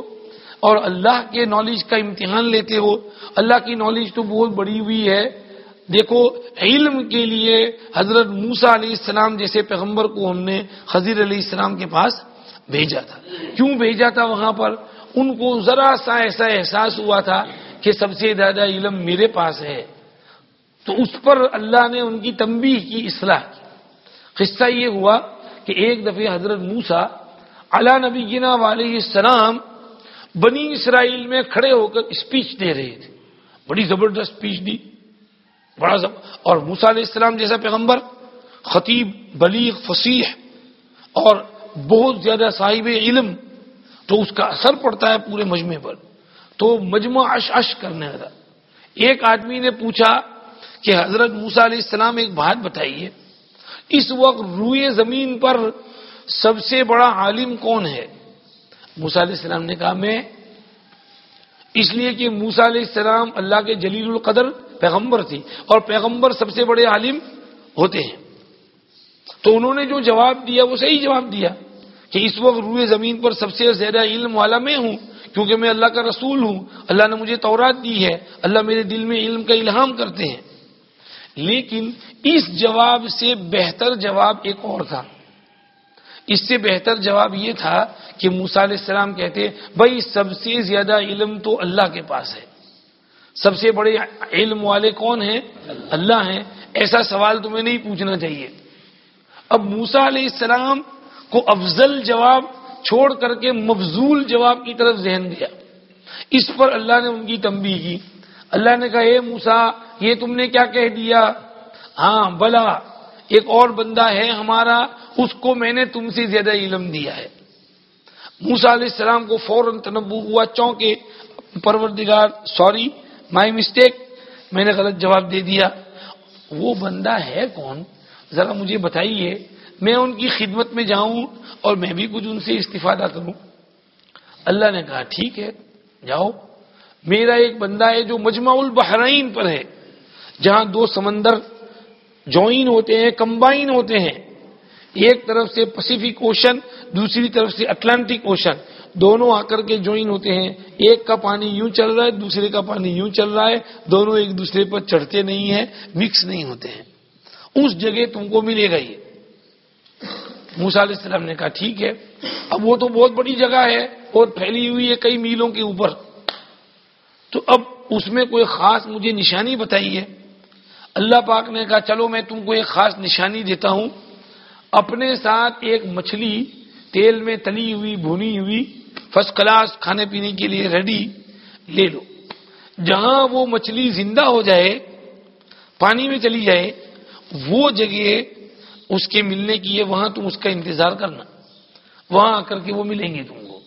اور اللہ کے نالج کا امتحان لیتے ہو۔ اللہ کی نالج تو بہت بڑی ہوئی ہے۔ دیکھو، علم کے لیے حضرت موسا علیہ السلام جیسے پیغمبر کو ہم نے خزیر علیہ السلام کے پاس بھیجا تھا۔ کیوں بھیجا تھا وہاں پر؟ ان کو ذرا سا ایسا احساس ہوا تھا کہ سب سے زیادہ علم میرے پاس ہے۔ تو اس پر اللہ نے ان کی تنبیہ کی، اصلاح کی۔ قصہ یہ ہوا کہ ایک دفعہ حضرت موسا علا نبی جنا والے السلام بنی اسرائیل میں کھڑے ہو کر اسپیچ دے رہے تھے۔ بڑی زبردست اسپیچ دی۔ بڑا زب... اور موسا علیہ السلام جیسا پیغمبر، خطیب، بلیغ، فصیح اور بہت زیادہ صاحب علم، تو اس کا اثر پڑتا ہے پورے مجمع پر۔ تو مجمع اش اش کرنے لگا ایک آدمی نے پوچھا کہ حضرت موسا علیہ السلام ایک بات بتائیے، اس وقت روئے زمین پر سب سے بڑا عالم کون ہے؟ موسا علیہ السلام نے کہا، میں۔ اس لیے کہ موسا علیہ السلام اللہ کے جلیل القدر پیغمبر تھی اور پیغمبر سب سے بڑے عالم ہوتے ہیں۔ تو انہوں نے جو جواب دیا، وہ صحیح جواب دیا کہ اس وقت روئے زمین پر سب سے زیادہ علم والا میں ہوں، کیونکہ میں اللہ کا رسول ہوں۔ اللہ نے مجھے تورات دی ہے، اللہ میرے دل میں علم کا الہام کرتے ہیں۔ لیکن اس جواب سے بہتر جواب ایک اور تھا۔ اس سے بہتر جواب یہ تھا کہ موسا علیہ السلام کہتے، بھائی سب سے زیادہ علم تو اللہ کے پاس ہے۔ سب سے بڑے علم والے کون ہیں؟ اللہ ہیں۔ ایسا سوال تمہیں نہیں پوچھنا چاہیے۔ اب موسا علیہ السلام کو افضل جواب چھوڑ کر کے مفضول جواب کی طرف ذہن دیا۔ اس پر اللہ نے ان کی تمبی کی۔ اللہ نے کہا، اے موسا یہ تم نے کیا کہہ دیا؟ ہاں بلا، ایک اور بندہ ہے ہمارا، اس کو میں نے تم سے زیادہ علم دیا ہے۔ موسا علیہ السلام کو فوراً تنبو ہوا۔ چونکہ پروردگار، سوری مائی مسٹیک میں نے غلط جواب دے دیا۔ وہ بندہ ہے کون؟ ذرا مجھے بتائیے۔ میں ان کی خدمت میں جاؤں اور میں بھی کچھ ان سے استفادہ کروں۔ اللہ نے کہا، ٹھیک ہے، جاؤ۔ میرا ایک بندہ ہے جو مجمع البحرین پر ہے، جہاں دو سمندر جوائن ہوتے ہیں، کمبائن ہوتے ہیں۔ ایک طرف سے پیسفک اوشن دوسری طرف سے اٹلانٹک اوشن دونوں آ کر کے جوائن ہوتے ہیں۔ ایک کا پانی یوں چل رہا ہے، دوسرے کا پانی یوں چل رہا ہے۔ دونوں ایک دوسرے پر چڑھتے نہیں ہیں مکس نہیں ہوتے ہیں۔ اس جگہ تم کو ملے گا یہ۔ موسا علیہ السلام نے کہا، ٹھیک ہے، اب وہ تو بہت بڑی جگہ ہے بہت پھیلی ہوئی ہے کئی میلوں کے اوپر۔ تو اب اس میں کوئی خاص مجھے نشانی بتائیے۔ اللہ پاک نے کہا، چلو، میں تم کو ایک خاص نشانی دیتا ہوں۔ اپنے ساتھ ایک مچھلی تیل میں تلی ہوئی، بھونی ہوئی فرسٹ کلاس کھانے پینے کے لیے ریڈی لے لو۔ جہاں وہ مچھلی زندہ ہو جائے، پانی میں چلی جائے، وہ جگہ اس کے ملنے کی ہے، وہاں تم اس کا انتظار کرنا۔ وہاں آ کر کے وہ ملیں گے تم کو۔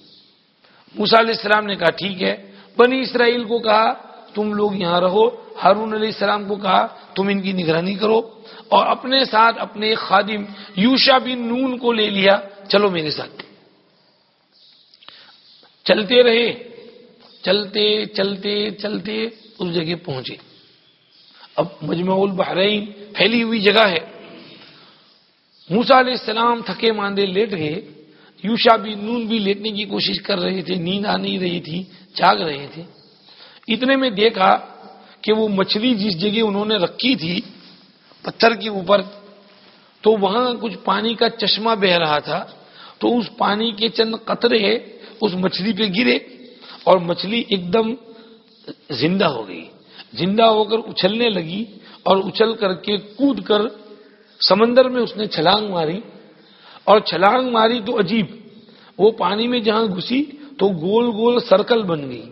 موسا علیہ السلام نے کہا، ٹھیک ہے۔ بنی اسرائیل کو کہا، تم لوگ یہاں رہو۔ ہارون علیہ السلام کو کہا، تم ان کی نگرانی کرو۔ اور اپنے ساتھ اپنے خادم یوشا بن نون کو لے لیا۔ چلو میرے ساتھ۔ چلتے رہے چلتے چلتے چلتے اس جگہ پہنچے اب مجمع البحرین پھیلی ہوئی جگہ ہے۔ موسا علیہ السلام تھکے ماندے لیٹ گئے۔ یوشا بھی، نون بھی لیٹنے کی کوشش کر رہے تھے نیند آ نہیں رہی تھی، جاگ رہے تھے اتنے میں دیکھا کہ وہ مچھلی جس جگہ انہوں نے رکھی تھی، پتھر کے اوپر، تو وہاں کچھ پانی کا چشمہ بہ رہا تھا۔ تو اس پانی کے چند قطرے اس مچھلی پہ گرے اور مچھلی ایک دم زندہ ہو گئی۔ زندہ ہو کر اچھلنے لگی اور اچھل کر کے کود کر سمندر میں اس نے چھلانگ ماری۔ اور چھلانگ ماری تو عجیب، وہ پانی میں جہاں گھسی تو گول گول سرکل بن گئی،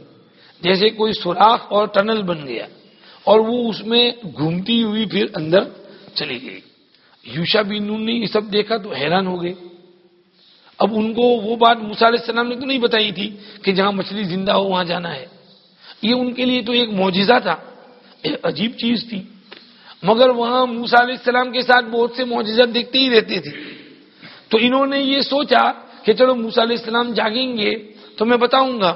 جیسے کوئی سوراخ اور ٹنل بن گیا۔ اور وہ اس میں گھومتی ہوئی پھر اندر چلی گئی۔ یوشا بینون نے یہ سب دیکھا تو حیران ہو گئے۔ اب ان کو وہ بات علیہ السلام نے تو نہیں بتائی تھی کہ جہاں مچھلی زندہ ہو وہاں جانا ہے۔ یہ ان کے لیے تو ایک معجزہ تھا، ایک عجیب چیز تھی۔ مگر وہاں موسا علیہ السلام کے ساتھ بہت سے معجزات دیکھتے ہی رہتے تھے۔ تو انہوں نے یہ سوچا کہ چلو موسا علیہ السلام جاگیں گے تو میں بتاؤں گا۔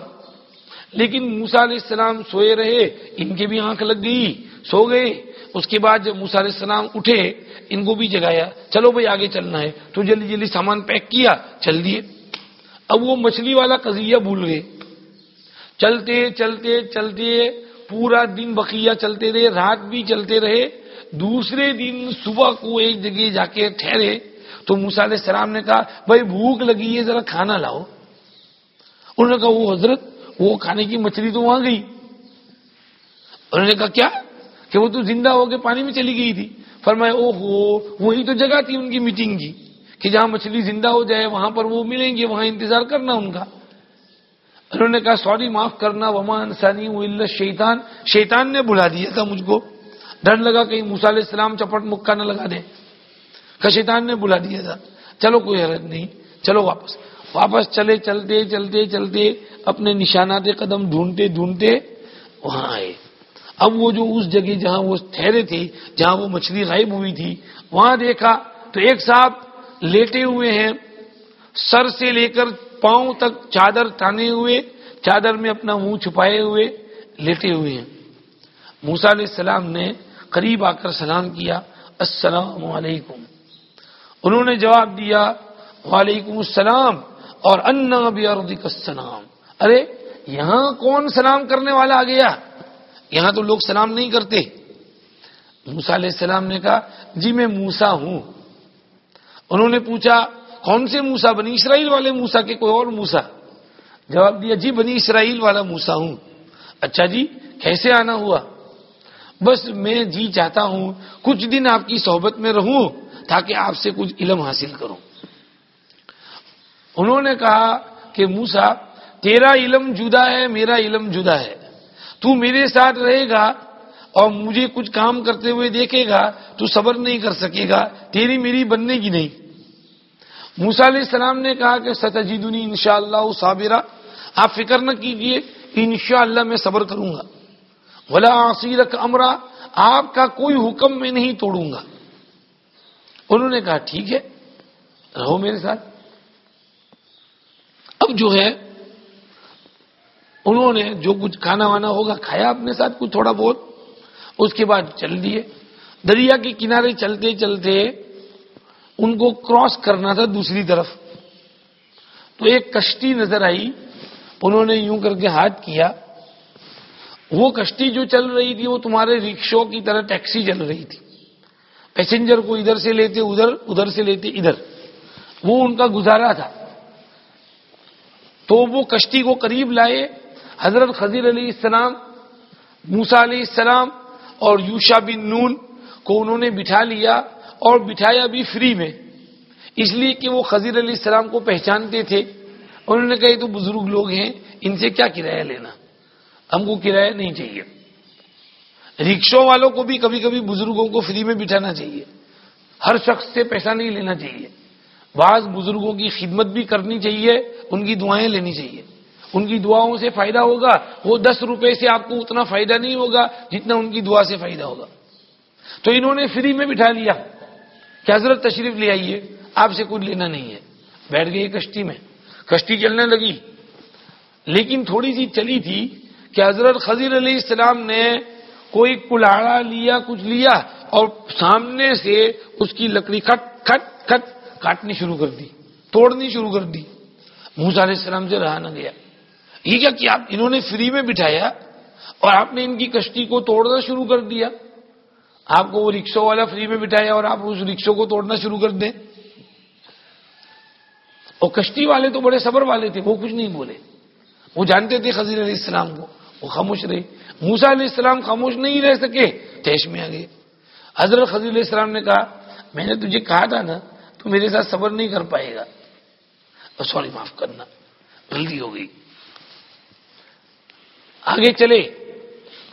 لیکن موسا علیہ السلام سوئے رہے، ان کے بھی آنکھ لگ گئی، سو گئے۔ اس کے بعد جب موسا علیہ السلام اٹھے، ان کو بھی جگایا، چلو بھائی آگے چلنا ہے۔ تو جلدی جلدی سامان پیک کیا، چل دیے۔ اب وہ مچھلی والا قضیہ بھول گئے۔ چلتے چلتے چلتے، پورا دن بقیہ چلتے رہے، رات بھی چلتے رہے۔ دوسرے دن صبح کو ایک جگہ جا کے ٹھہرے۔ تو موسا علیہ السلام نے کہا، بھائی بھوک لگی ہے، ذرا کھانا لاؤ۔ انہوں نے کہا، وہ حضرت، وہ کھانے کی مچھلی تو وہاں گئی۔ انہوں نے کہا، کیا؟ کہ وہ تو زندہ ہو کے پانی میں چلی گئی تھی۔ فرمایا او ہو وہی تو جگہ تھی ان کی میٹنگ کی، کہ جہاں مچھلی زندہ ہو جائے، وہاں پر وہ ملیں گے، وہاں انتظار کرنا ان کا۔ انہوں نے کہا سوری معاف کرنا، وما انسانی شیطان. شیطان نے بلا دیا تھا مجھ کو۔ ڈر لگا کہیں موسا علیہ السلام چپٹ مکہ نہ لگا دے کہ شیطان نے بلا دیا تھا۔ چلو، کوئی حرت نہیں، چلو واپس۔ واپس چلے، چلتے چلتے چلتے، اپنے نشانات قدم ڈھونڈتے ڈھونڈتے وہاں آئے۔ اب وہ جو اس جگہ جہاں وہ ٹھہرے تھے، جہاں وہ مچھلی غائب ہوئی تھی، وہاں دیکھا تو ایک صاحب لیٹے ہوئے ہیں، سر سے لے کر پاؤں تک چادر ٹانے ہوئے، چادر میں اپنا منہ چھپائے ہوئے لیٹے ہوئے ہیں۔ موسا علیہ السلام نے قریب آ کر سلام کیا، السلام علیکم۔ انہوں نے جواب دیا، وعلیکم السلام اور انا السلام۔ ارے، یہاں کون سلام کرنے والا آ گیا؟ یہاں تو لوگ سلام نہیں کرتے۔ موسا علیہ السلام نے کہا جی میں موسا ہوں۔ انہوں نے پوچھا، کون سے موسا بنی اسرائیل والے موسا کے کوئی اور موسا جواب دیا جی بنی اسرائیل والا موسا ہوں۔ اچھا جی کیسے آنا ہوا؟ بس میں جی چاہتا ہوں، کچھ دن آپ کی صحبت میں رہوں تاکہ آپ سے کچھ علم حاصل کروں۔ انہوں نے کہا کہ موسا تیرا علم جدا ہے، میرا علم جدا ہے۔ تو میرے ساتھ رہے گا اور مجھے کچھ کام کرتے ہوئے دیکھے گا تو صبر نہیں کر سکے گا، تیری میری بننے کی نہیں۔ موسا علیہ السلام نے کہا کہ ستجیدنی انشاءاللہ صابرہ آپ فکر نہ کیجیے انشاءاللہ میں صبر کروں گا۔ ولا عصیرک امرا آپ کا کوئی حکم میں نہیں توڑوں گا۔ انہوں نے کہا، ٹھیک ہے، رہو میرے ساتھ۔ اب جو ہے انہوں نے جو کچھ کھانا وانا ہوگا کھایا اپنے ساتھ، کچھ تھوڑا بہت۔ اس کے بعد چل دیے۔ دریا کے کنارے چلتے چلتے ان کو کراس کرنا تھا دوسری طرف۔ تو ایک کشتی نظر آئی۔ انہوں نے یوں کر کے ہاتھ کیا۔ وہ کشتی جو چل رہی تھی، وہ تمہارے رکشوں کی طرح ٹیکسی چل رہی تھی۔ پیسنجر کو ادھر سے لیتے ادھر ادھر سے لیتے ادھر۔ وہ ان کا گزارا تھا۔ تو وہ کشتی کو قریب لائے۔ حضرت خضیر علیہ السلام موسا علیہ السلام اور یوشا بن نون کو انہوں نے بٹھا لیا اور بٹھایا بھی فری میں۔ اس لیے کہ وہ خزیر علیہ السلام کو پہچانتے تھے۔ انہوں نے کہا یہ تو بزرگ لوگ ہیں، ان سے کیا کرایہ لینا؟ ہم کو کرایہ نہیں چاہیے۔ رکشوں والوں کو بھی کبھی کبھی بزرگوں کو فری میں بٹھانا چاہیے۔ ہر شخص سے پیسہ نہیں لینا چاہیے۔ بعض بزرگوں کی خدمت بھی کرنی چاہیے، ان کی دعائیں لینی چاہیے۔ ان کی دعاؤں سے فائدہ ہوگا۔ وہ دس روپے سے آپ کو اتنا فائدہ نہیں ہوگا جتنا ان کی دعا سے فائدہ ہوگا۔ تو انہوں نے فری میں بٹھا لیا۔ کہ حضرت تشریف لے آئیے، آپ سے کچھ لینا نہیں ہے۔ بیٹھ گئے کشتی میں۔ کشتی چلنے لگی۔ لیکن تھوڑی سی چلی تھی کہ حضرت خضیر علیہ السلام نے کوئی کلاڑا لیا، کچھ لیا اور سامنے سے اس کی لکڑی کھٹ کھٹ کھٹ کاٹنی شروع کر دی، توڑنی شروع کر دی۔ موسا علیہ السلام سے رہا نہ گیا۔ یہ کیا کہ آپ انہوں نے فری میں بٹھایا اور آپ نے ان کی کشتی کو توڑنا شروع کر دیا۔ آپ کو وہ رکشوں والا فری میں بٹھایا اور آپ اس رکشوں کو توڑنا شروع کر دیں۔ اور کشتی والے تو بڑے صبر والے تھے، وہ کچھ نہیں بولے۔ وہ جانتے تھے خزیر علیہ السلام کو، وہ خاموش رہے۔ موسا علیہ السلام خاموش نہیں رہ سکے، تیش میں آگے حضرت خزیر علیہ السلام نے کہا، میں نے تجھے کہا تھا نا، تو میرے ساتھ صبر نہیں کر پائے گا۔ سوری، معاف کرنا، غلطی ہو گئی۔ آگے چلے۔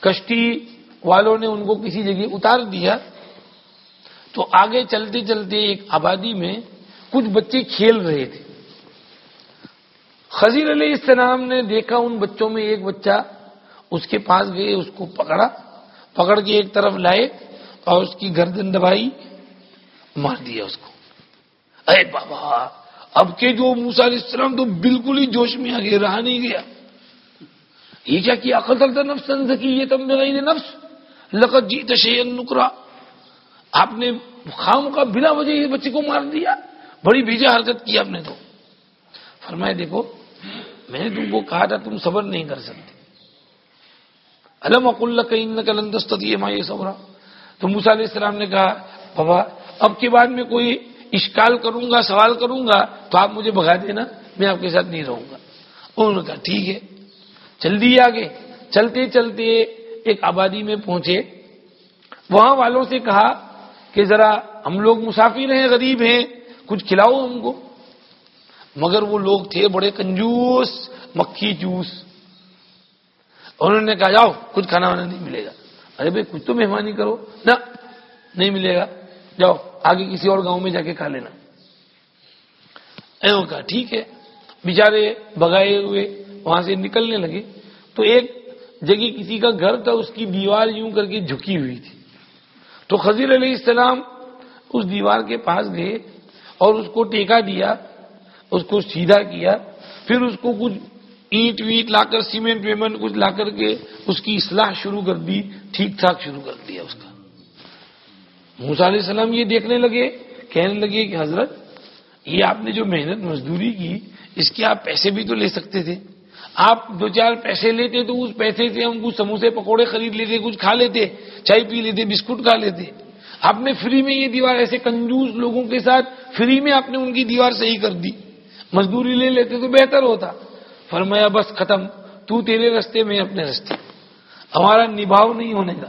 کشتی والوں نے ان کو کسی جگہ اتار دیا۔ تو آگے چلتے چلتے ایک آبادی میں کچھ بچے کھیل رہے تھے۔ خزیر علیہ السلام نے دیکھا ان بچوں میں ایک بچہ اس کے پاس گئے، اس کو پکڑا۔ پکڑ کے ایک طرف لائے اور اس کی گردن دبائی، مار دیا اس کو۔ اے بابا، اب کے جو موسا علیہ السلام تو بالکل ہی جوش میں آگے رہا نہیں گیا۔ یہ کیا کیا؟ عقل نفس یہ تم نفس۔ لقت جی تشین نکرا۔ آپ نے خام کا بنا وجہ یہ بچے کو مار دیا۔ بڑی بھیجا حرکت کی آپ نے تو۔ فرمائے دیکھو، میں نے تم کو کہا تھا، تم صبر نہیں کر سکتے۔ علم اقول کلندست ماں یہ صبر۔ تو موسا علیہ السلام نے کہا، بابا، اب کے بعد میں کوئی اشکال کروں گا، سوال کروں گا، تو آپ مجھے بگا دینا، میں آپ کے ساتھ نہیں رہوں گا۔ انہوں نے کہا، ٹھیک ہے۔ چل دی آگے۔ چلتے چلتے ایک آبادی میں پہنچے۔ وہاں والوں سے کہا کہ ذرا ہم لوگ مسافر ہیں، غریب ہیں، کچھ کھلاؤ ہم کو۔ مگر وہ لوگ تھے بڑے کنجوس، مکھی جوس۔ انہوں نے کہا، جاؤ، کچھ کھانا وانا نہیں ملے گا۔ ارے بھائی، کچھ تو مہمانی کرو۔ نہ، نہیں ملے گا۔ جاؤ، آگے کسی اور گاؤں میں جا کے کھا لینا۔ کہا، ٹھیک ہے۔ بیچارے بگائے ہوئے وہاں سے نکلنے لگے۔ تو ایک جگہ کسی کا گھر تھا، اس کی دیوار یوں کر کے جھکی ہوئی تھی۔ تو خزیر علیہ السلام اس دیوار کے پاس گئے اور اس کو ٹیکا دیا، اس کو سیدھا کیا۔ پھر اس کو کچھ اینٹ ویٹ لا کر، سیمنٹ ویمنٹ کچھ لا کر کے اس کی اصلاح شروع کر دی، ٹھیک ٹھاک شروع کر دیا اس کا۔ موسا علیہ السلام یہ دیکھنے لگے، کہنے لگے کہ حضرت، یہ آپ نے جو محنت مزدوری کی، اس کے آپ پیسے بھی تو لے سکتے تھے۔ آپ دو چار پیسے لیتے تو اس پیسے سے ہم کچھ سموسے پکوڑے خرید لیتے، کچھ کھا لیتے، چائے پی لیتے، بسکٹ کھا لیتے۔ آپ نے فری میں یہ دیوار ایسے کنجوس لوگوں کے ساتھ فری میں آپ نے ان کی دیوار صحیح کر دی۔ مزدوری لے لیتے تو بہتر ہوتا۔ فرمایا، بس ختم، تو تیرے رستے، میں اپنے رستے۔ ہمارا نبھاؤ نہیں ہونے کا۔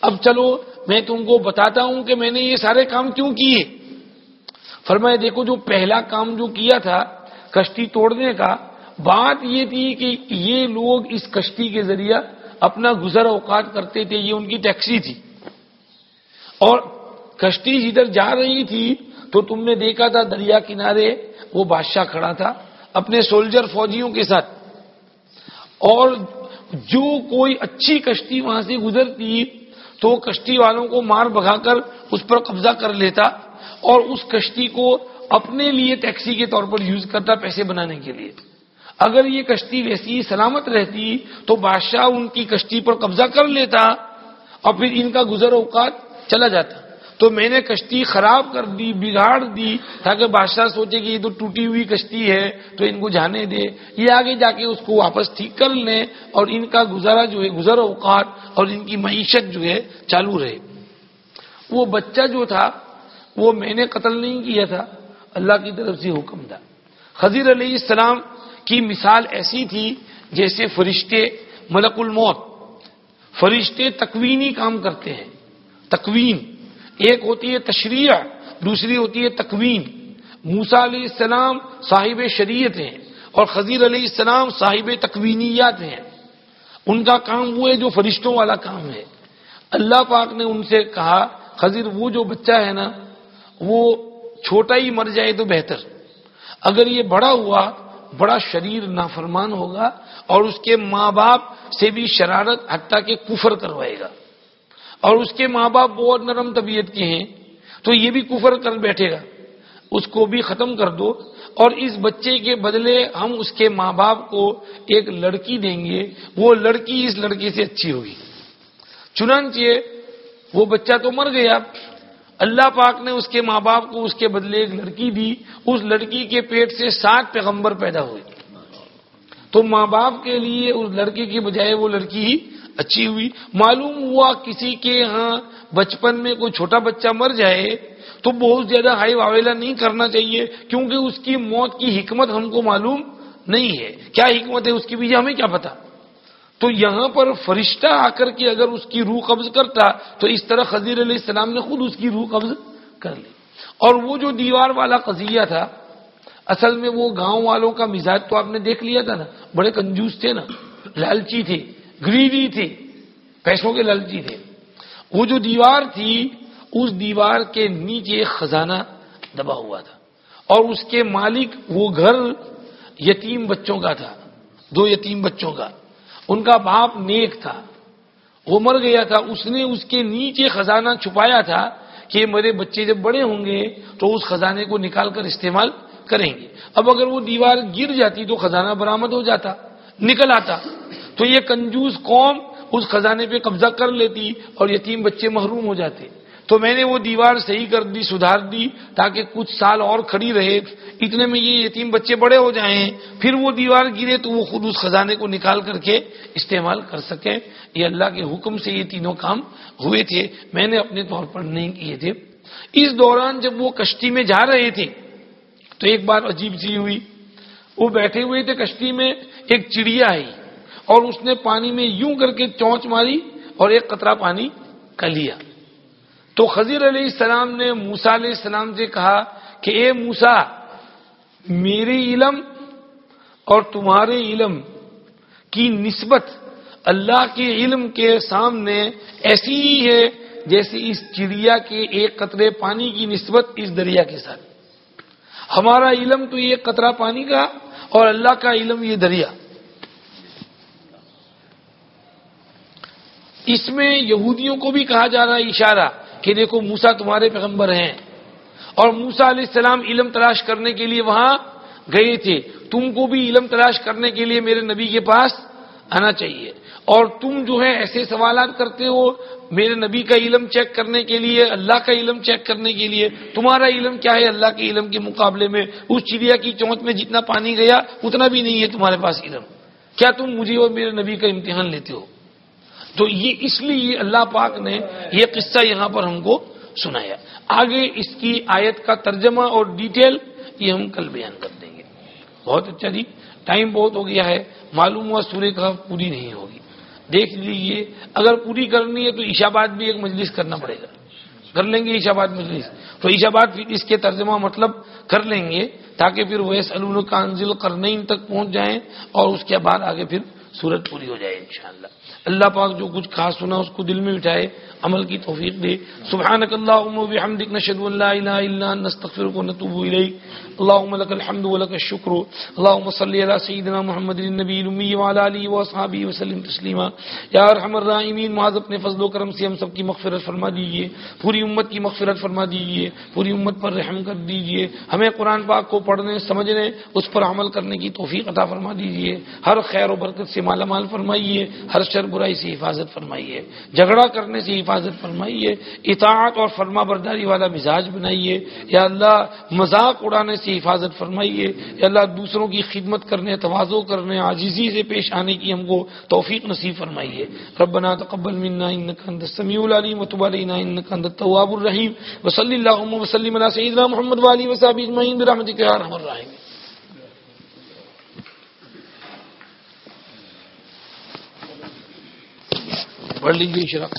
اب چلو، میں تم کو بتاتا ہوں کہ میں نے یہ سارے کام کیوں کیے۔ فرمایا، دیکھو، جو پہلا کام جو کیا تھا کشتی توڑنے کا بات یہ تھی کہ یہ لوگ اس کشتی کے ذریعہ اپنا گزر اوقات کرتے تھے، یہ ان کی ٹیکسی تھی۔ اور کشتی جدھر جا رہی تھی تو تم نے دیکھا تھا دریا کنارے وہ بادشاہ کھڑا تھا اپنے سولجر فوجیوں کے ساتھ۔ اور جو کوئی اچھی کشتی وہاں سے گزرتی تو کشتی والوں کو مار بگا کر اس پر قبضہ کر لیتا اور اس کشتی کو اپنے لیے ٹیکسی کے طور پر یوز کرتا پیسے بنانے کے لیے۔ اگر یہ کشتی ویسی سلامت رہتی تو بادشاہ ان کی کشتی پر قبضہ کر لیتا اور پھر ان کا گزر اوقات چلا جاتا۔ تو میں نے کشتی خراب کر دی، بگاڑ دی تاکہ بادشاہ سوچے کہ یہ تو ٹوٹی ہوئی کشتی ہے تو ان کو جانے دے۔ یہ آگے جا کے اس کو واپس ٹھیک کر لیں اور ان کا گزارا جو ہے، گزر اوقات اور ان کی معیشت جو ہے چالو رہے۔ وہ بچہ جو تھا، وہ میں نے قتل نہیں کیا تھا۔ اللہ کی طرف سے حکم تھا۔ خضیر علیہ السلام کی مثال ایسی تھی جیسے فرشتے ملک الموت، فرشتے تکوینی کام کرتے ہیں، تکوین۔ ایک ہوتی ہے تشریح دوسری ہوتی ہے تکوین۔ موسا علیہ السلام صاحب شریعت ہیں اور خزیر علیہ السلام صاحب تکوینیات ہیں۔ ان کا کام وہ ہے جو فرشتوں والا کام ہے۔ اللہ پاک نے ان سے کہا خزیر وہ جو بچہ ہے نا، وہ چھوٹا ہی مر جائے تو بہتر۔ اگر یہ بڑا ہوا بڑا شریر نافرمان ہوگا اور اس کے ماں باپ سے بھی شرارت حتیٰ کہ کفر کروائے گا۔ اور اس کے ماں باپ بہت نرم طبیعت کے ہیں، تو یہ بھی کفر کر بیٹھے گا۔ اس کو بھی ختم کر دو۔ اور اس بچے کے بدلے ہم اس کے ماں باپ کو ایک لڑکی دیں گے۔ وہ لڑکی اس لڑکی سے اچھی ہوگی۔ چنانچہ وہ بچہ تو مر گیا۔ اللہ پاک نے اس کے ماں باپ کو اس کے بدلے ایک لڑکی دی، اس لڑکی کے پیٹ سے سات پیغمبر پیدا ہوئے۔ تو ماں باپ کے لیے اس لڑکی کی بجائے وہ لڑکی ہی اچھی ہوئی۔ معلوم ہوا کسی کے ہاں بچپن میں کوئی چھوٹا بچہ مر جائے تو بہت زیادہ ہائی واویلا نہیں کرنا چاہیے، کیونکہ اس کی موت کی حکمت ہم کو معلوم نہیں ہے۔ کیا حکمت ہے؟ اس کی بھی ہمیں کیا پتا؟ تو یہاں پر فرشتہ آ کر کے اگر اس کی روح قبض کرتا تو اس طرح خزیر علیہ السلام نے خود اس کی روح قبض کر لی۔ اور وہ جو دیوار والا قضیہ تھا، اصل میں وہ گاؤں والوں کا مزاج تو آپ نے دیکھ لیا تھا نا، بڑے کنجوس تھے نا، لالچی تھے گریڈی تھے پیسوں کے لالچی تھے۔ وہ جو دیوار تھی، اس دیوار کے نیچے خزانہ دبا ہوا تھا۔ اور اس کے مالک وہ گھر یتیم بچوں کا تھا، دو یتیم بچوں کا۔ ان کا باپ نیک تھا۔ وہ مر گیا تھا۔ اس نے اس کے نیچے خزانہ چھپایا تھا کہ میرے بچے جب بڑے ہوں گے تو اس خزانے کو نکال کر استعمال کریں گے۔ اب اگر وہ دیوار گر جاتی تو خزانہ برامد ہو جاتا، نکل آتا۔ تو یہ کنجوس قوم اس خزانے پہ قبضہ کر لیتی اور یتیم بچے محروم ہو جاتے۔ تو میں نے وہ دیوار صحیح کر دی، سدھار دی، تاکہ کچھ سال اور کھڑی رہے۔ اتنے میں یہ یتیم بچے بڑے ہو جائیں۔ پھر وہ دیوار گرے تو وہ خود اس خزانے کو نکال کر کے استعمال کر سکیں۔ یہ اللہ کے حکم سے یہ تینوں کام ہوئے تھے۔ میں نے اپنے طور پر نہیں کیے تھے۔ اس دوران جب وہ کشتی میں جا رہے تھے، تو ایک بار عجیب سی ہوئی۔ وہ بیٹھے ہوئے تھے کشتی میں، ایک چڑیا آئی اور اس نے پانی میں یوں کر کے چونچ ماری اور ایک قطرہ پانی کا لیا۔ تو خضیر علیہ السلام نے موسا علیہ السلام سے کہا کہ اے موسا میرے علم اور تمہارے علم کی نسبت اللہ کے علم کے سامنے ایسی ہی ہے جیسے اس چڑیا کے ایک قطرے پانی کی نسبت اس دریا کے ساتھ۔ ہمارا علم تو یہ قطرہ پانی کا اور اللہ کا علم یہ دریا۔ اس میں یہودیوں کو بھی کہا جا رہا ہے اشارہ۔ کہ دیکھو موسا تمہارے پیغمبر ہیں۔ اور موسا علیہ السلام علم تلاش کرنے کے لیے وہاں گئے تھے۔ تم کو بھی علم تلاش کرنے کے لیے میرے نبی کے پاس آنا چاہیے۔ اور تم جو ہے ایسے سوالات کرتے ہو میرے نبی کا علم چیک کرنے کے لیے، اللہ کا علم چیک کرنے کے لیے، تمہارا علم کیا ہے؟ اللہ کے علم کے مقابلے میں اس چڑیا کی چونچ میں جتنا پانی گیا، اتنا بھی نہیں ہے تمہارے پاس علم۔ کیا تم مجھے اور میرے نبی کا امتحان لیتے ہو؟ تو یہ اس لیے اللہ پاک نے یہ قصہ یہاں پر ہم کو سنایا۔ آگے اس کی آیت کا ترجمہ اور ڈیٹیل یہ ہم کل بیان کر دیں گے۔ بہت اچھا جی ٹائم بہت ہو گیا ہے، معلوم ہوا سورہ کا پوری نہیں ہوگی۔ دیکھ لیجیے اگر پوری کرنی ہے تو عشاباد بھی ایک مجلس کرنا پڑے گا۔ کر لیں گے عشاباد مجلس۔ تو عشاباد پھر اس کے ترجمہ مطلب کر لیں گے تاکہ پھر وہ سلون کانزل کرنے تک پہنچ جائیں اور اس کے بعد آگے پھر صورت پوری ہو جائے انشاءاللہ۔ اللہ پاک جو کچھ خاص سنا اس کو دل میں اٹھائے عمل کی توفیق دے۔ سبحانك اللهم وبحمدك نشهد ان لا اله الا انت نستغفرك ونتوب اليك اللهم لك الحمد ولك الشكر اللهم صل على سيدنا محمد النبي الامي وعلى اله واصحابه وسلم تسليما یا ارحم الراحمین، معاذ اپنے فضل و کرم سے ہم سب کی مغفرت فرما دیجیے۔ پوری امت کی مغفرت فرما دیجیے۔ پوری امت پر رحم کر دیجیے۔ ہمیں قرآن پاک کو پڑھنے، سمجھنے، اس پر عمل کرنے کی توفیق عطا فرما دیجیے۔ ہر خیر و برکت سے مالا مال فرمائیے۔ ہر شر برائی سے حفاظت فرمائیے، جھگڑا کرنے سے حفاظت فرمائیے، اطاعت اور فرما برداری والا مزاج بنائیے۔ یا اللہ، مذاق اڑانے سے حفاظت فرمائیے۔ یا اللہ، دوسروں کی خدمت کرنے توازو کرنے، عاجزی سے پیش آنے کی ہم کو توفیق نصیب فرمائیے۔ ربنا تقبل منا انك انت السميع العليم وتب علينا انك انت التواب الرحيم وصلى اللهم وسلم على سيدنا محمد وعلى اله وصحبه اجمعين برحمتك يا ارحم الراحمين வள்ளி ஈஸ்வரம்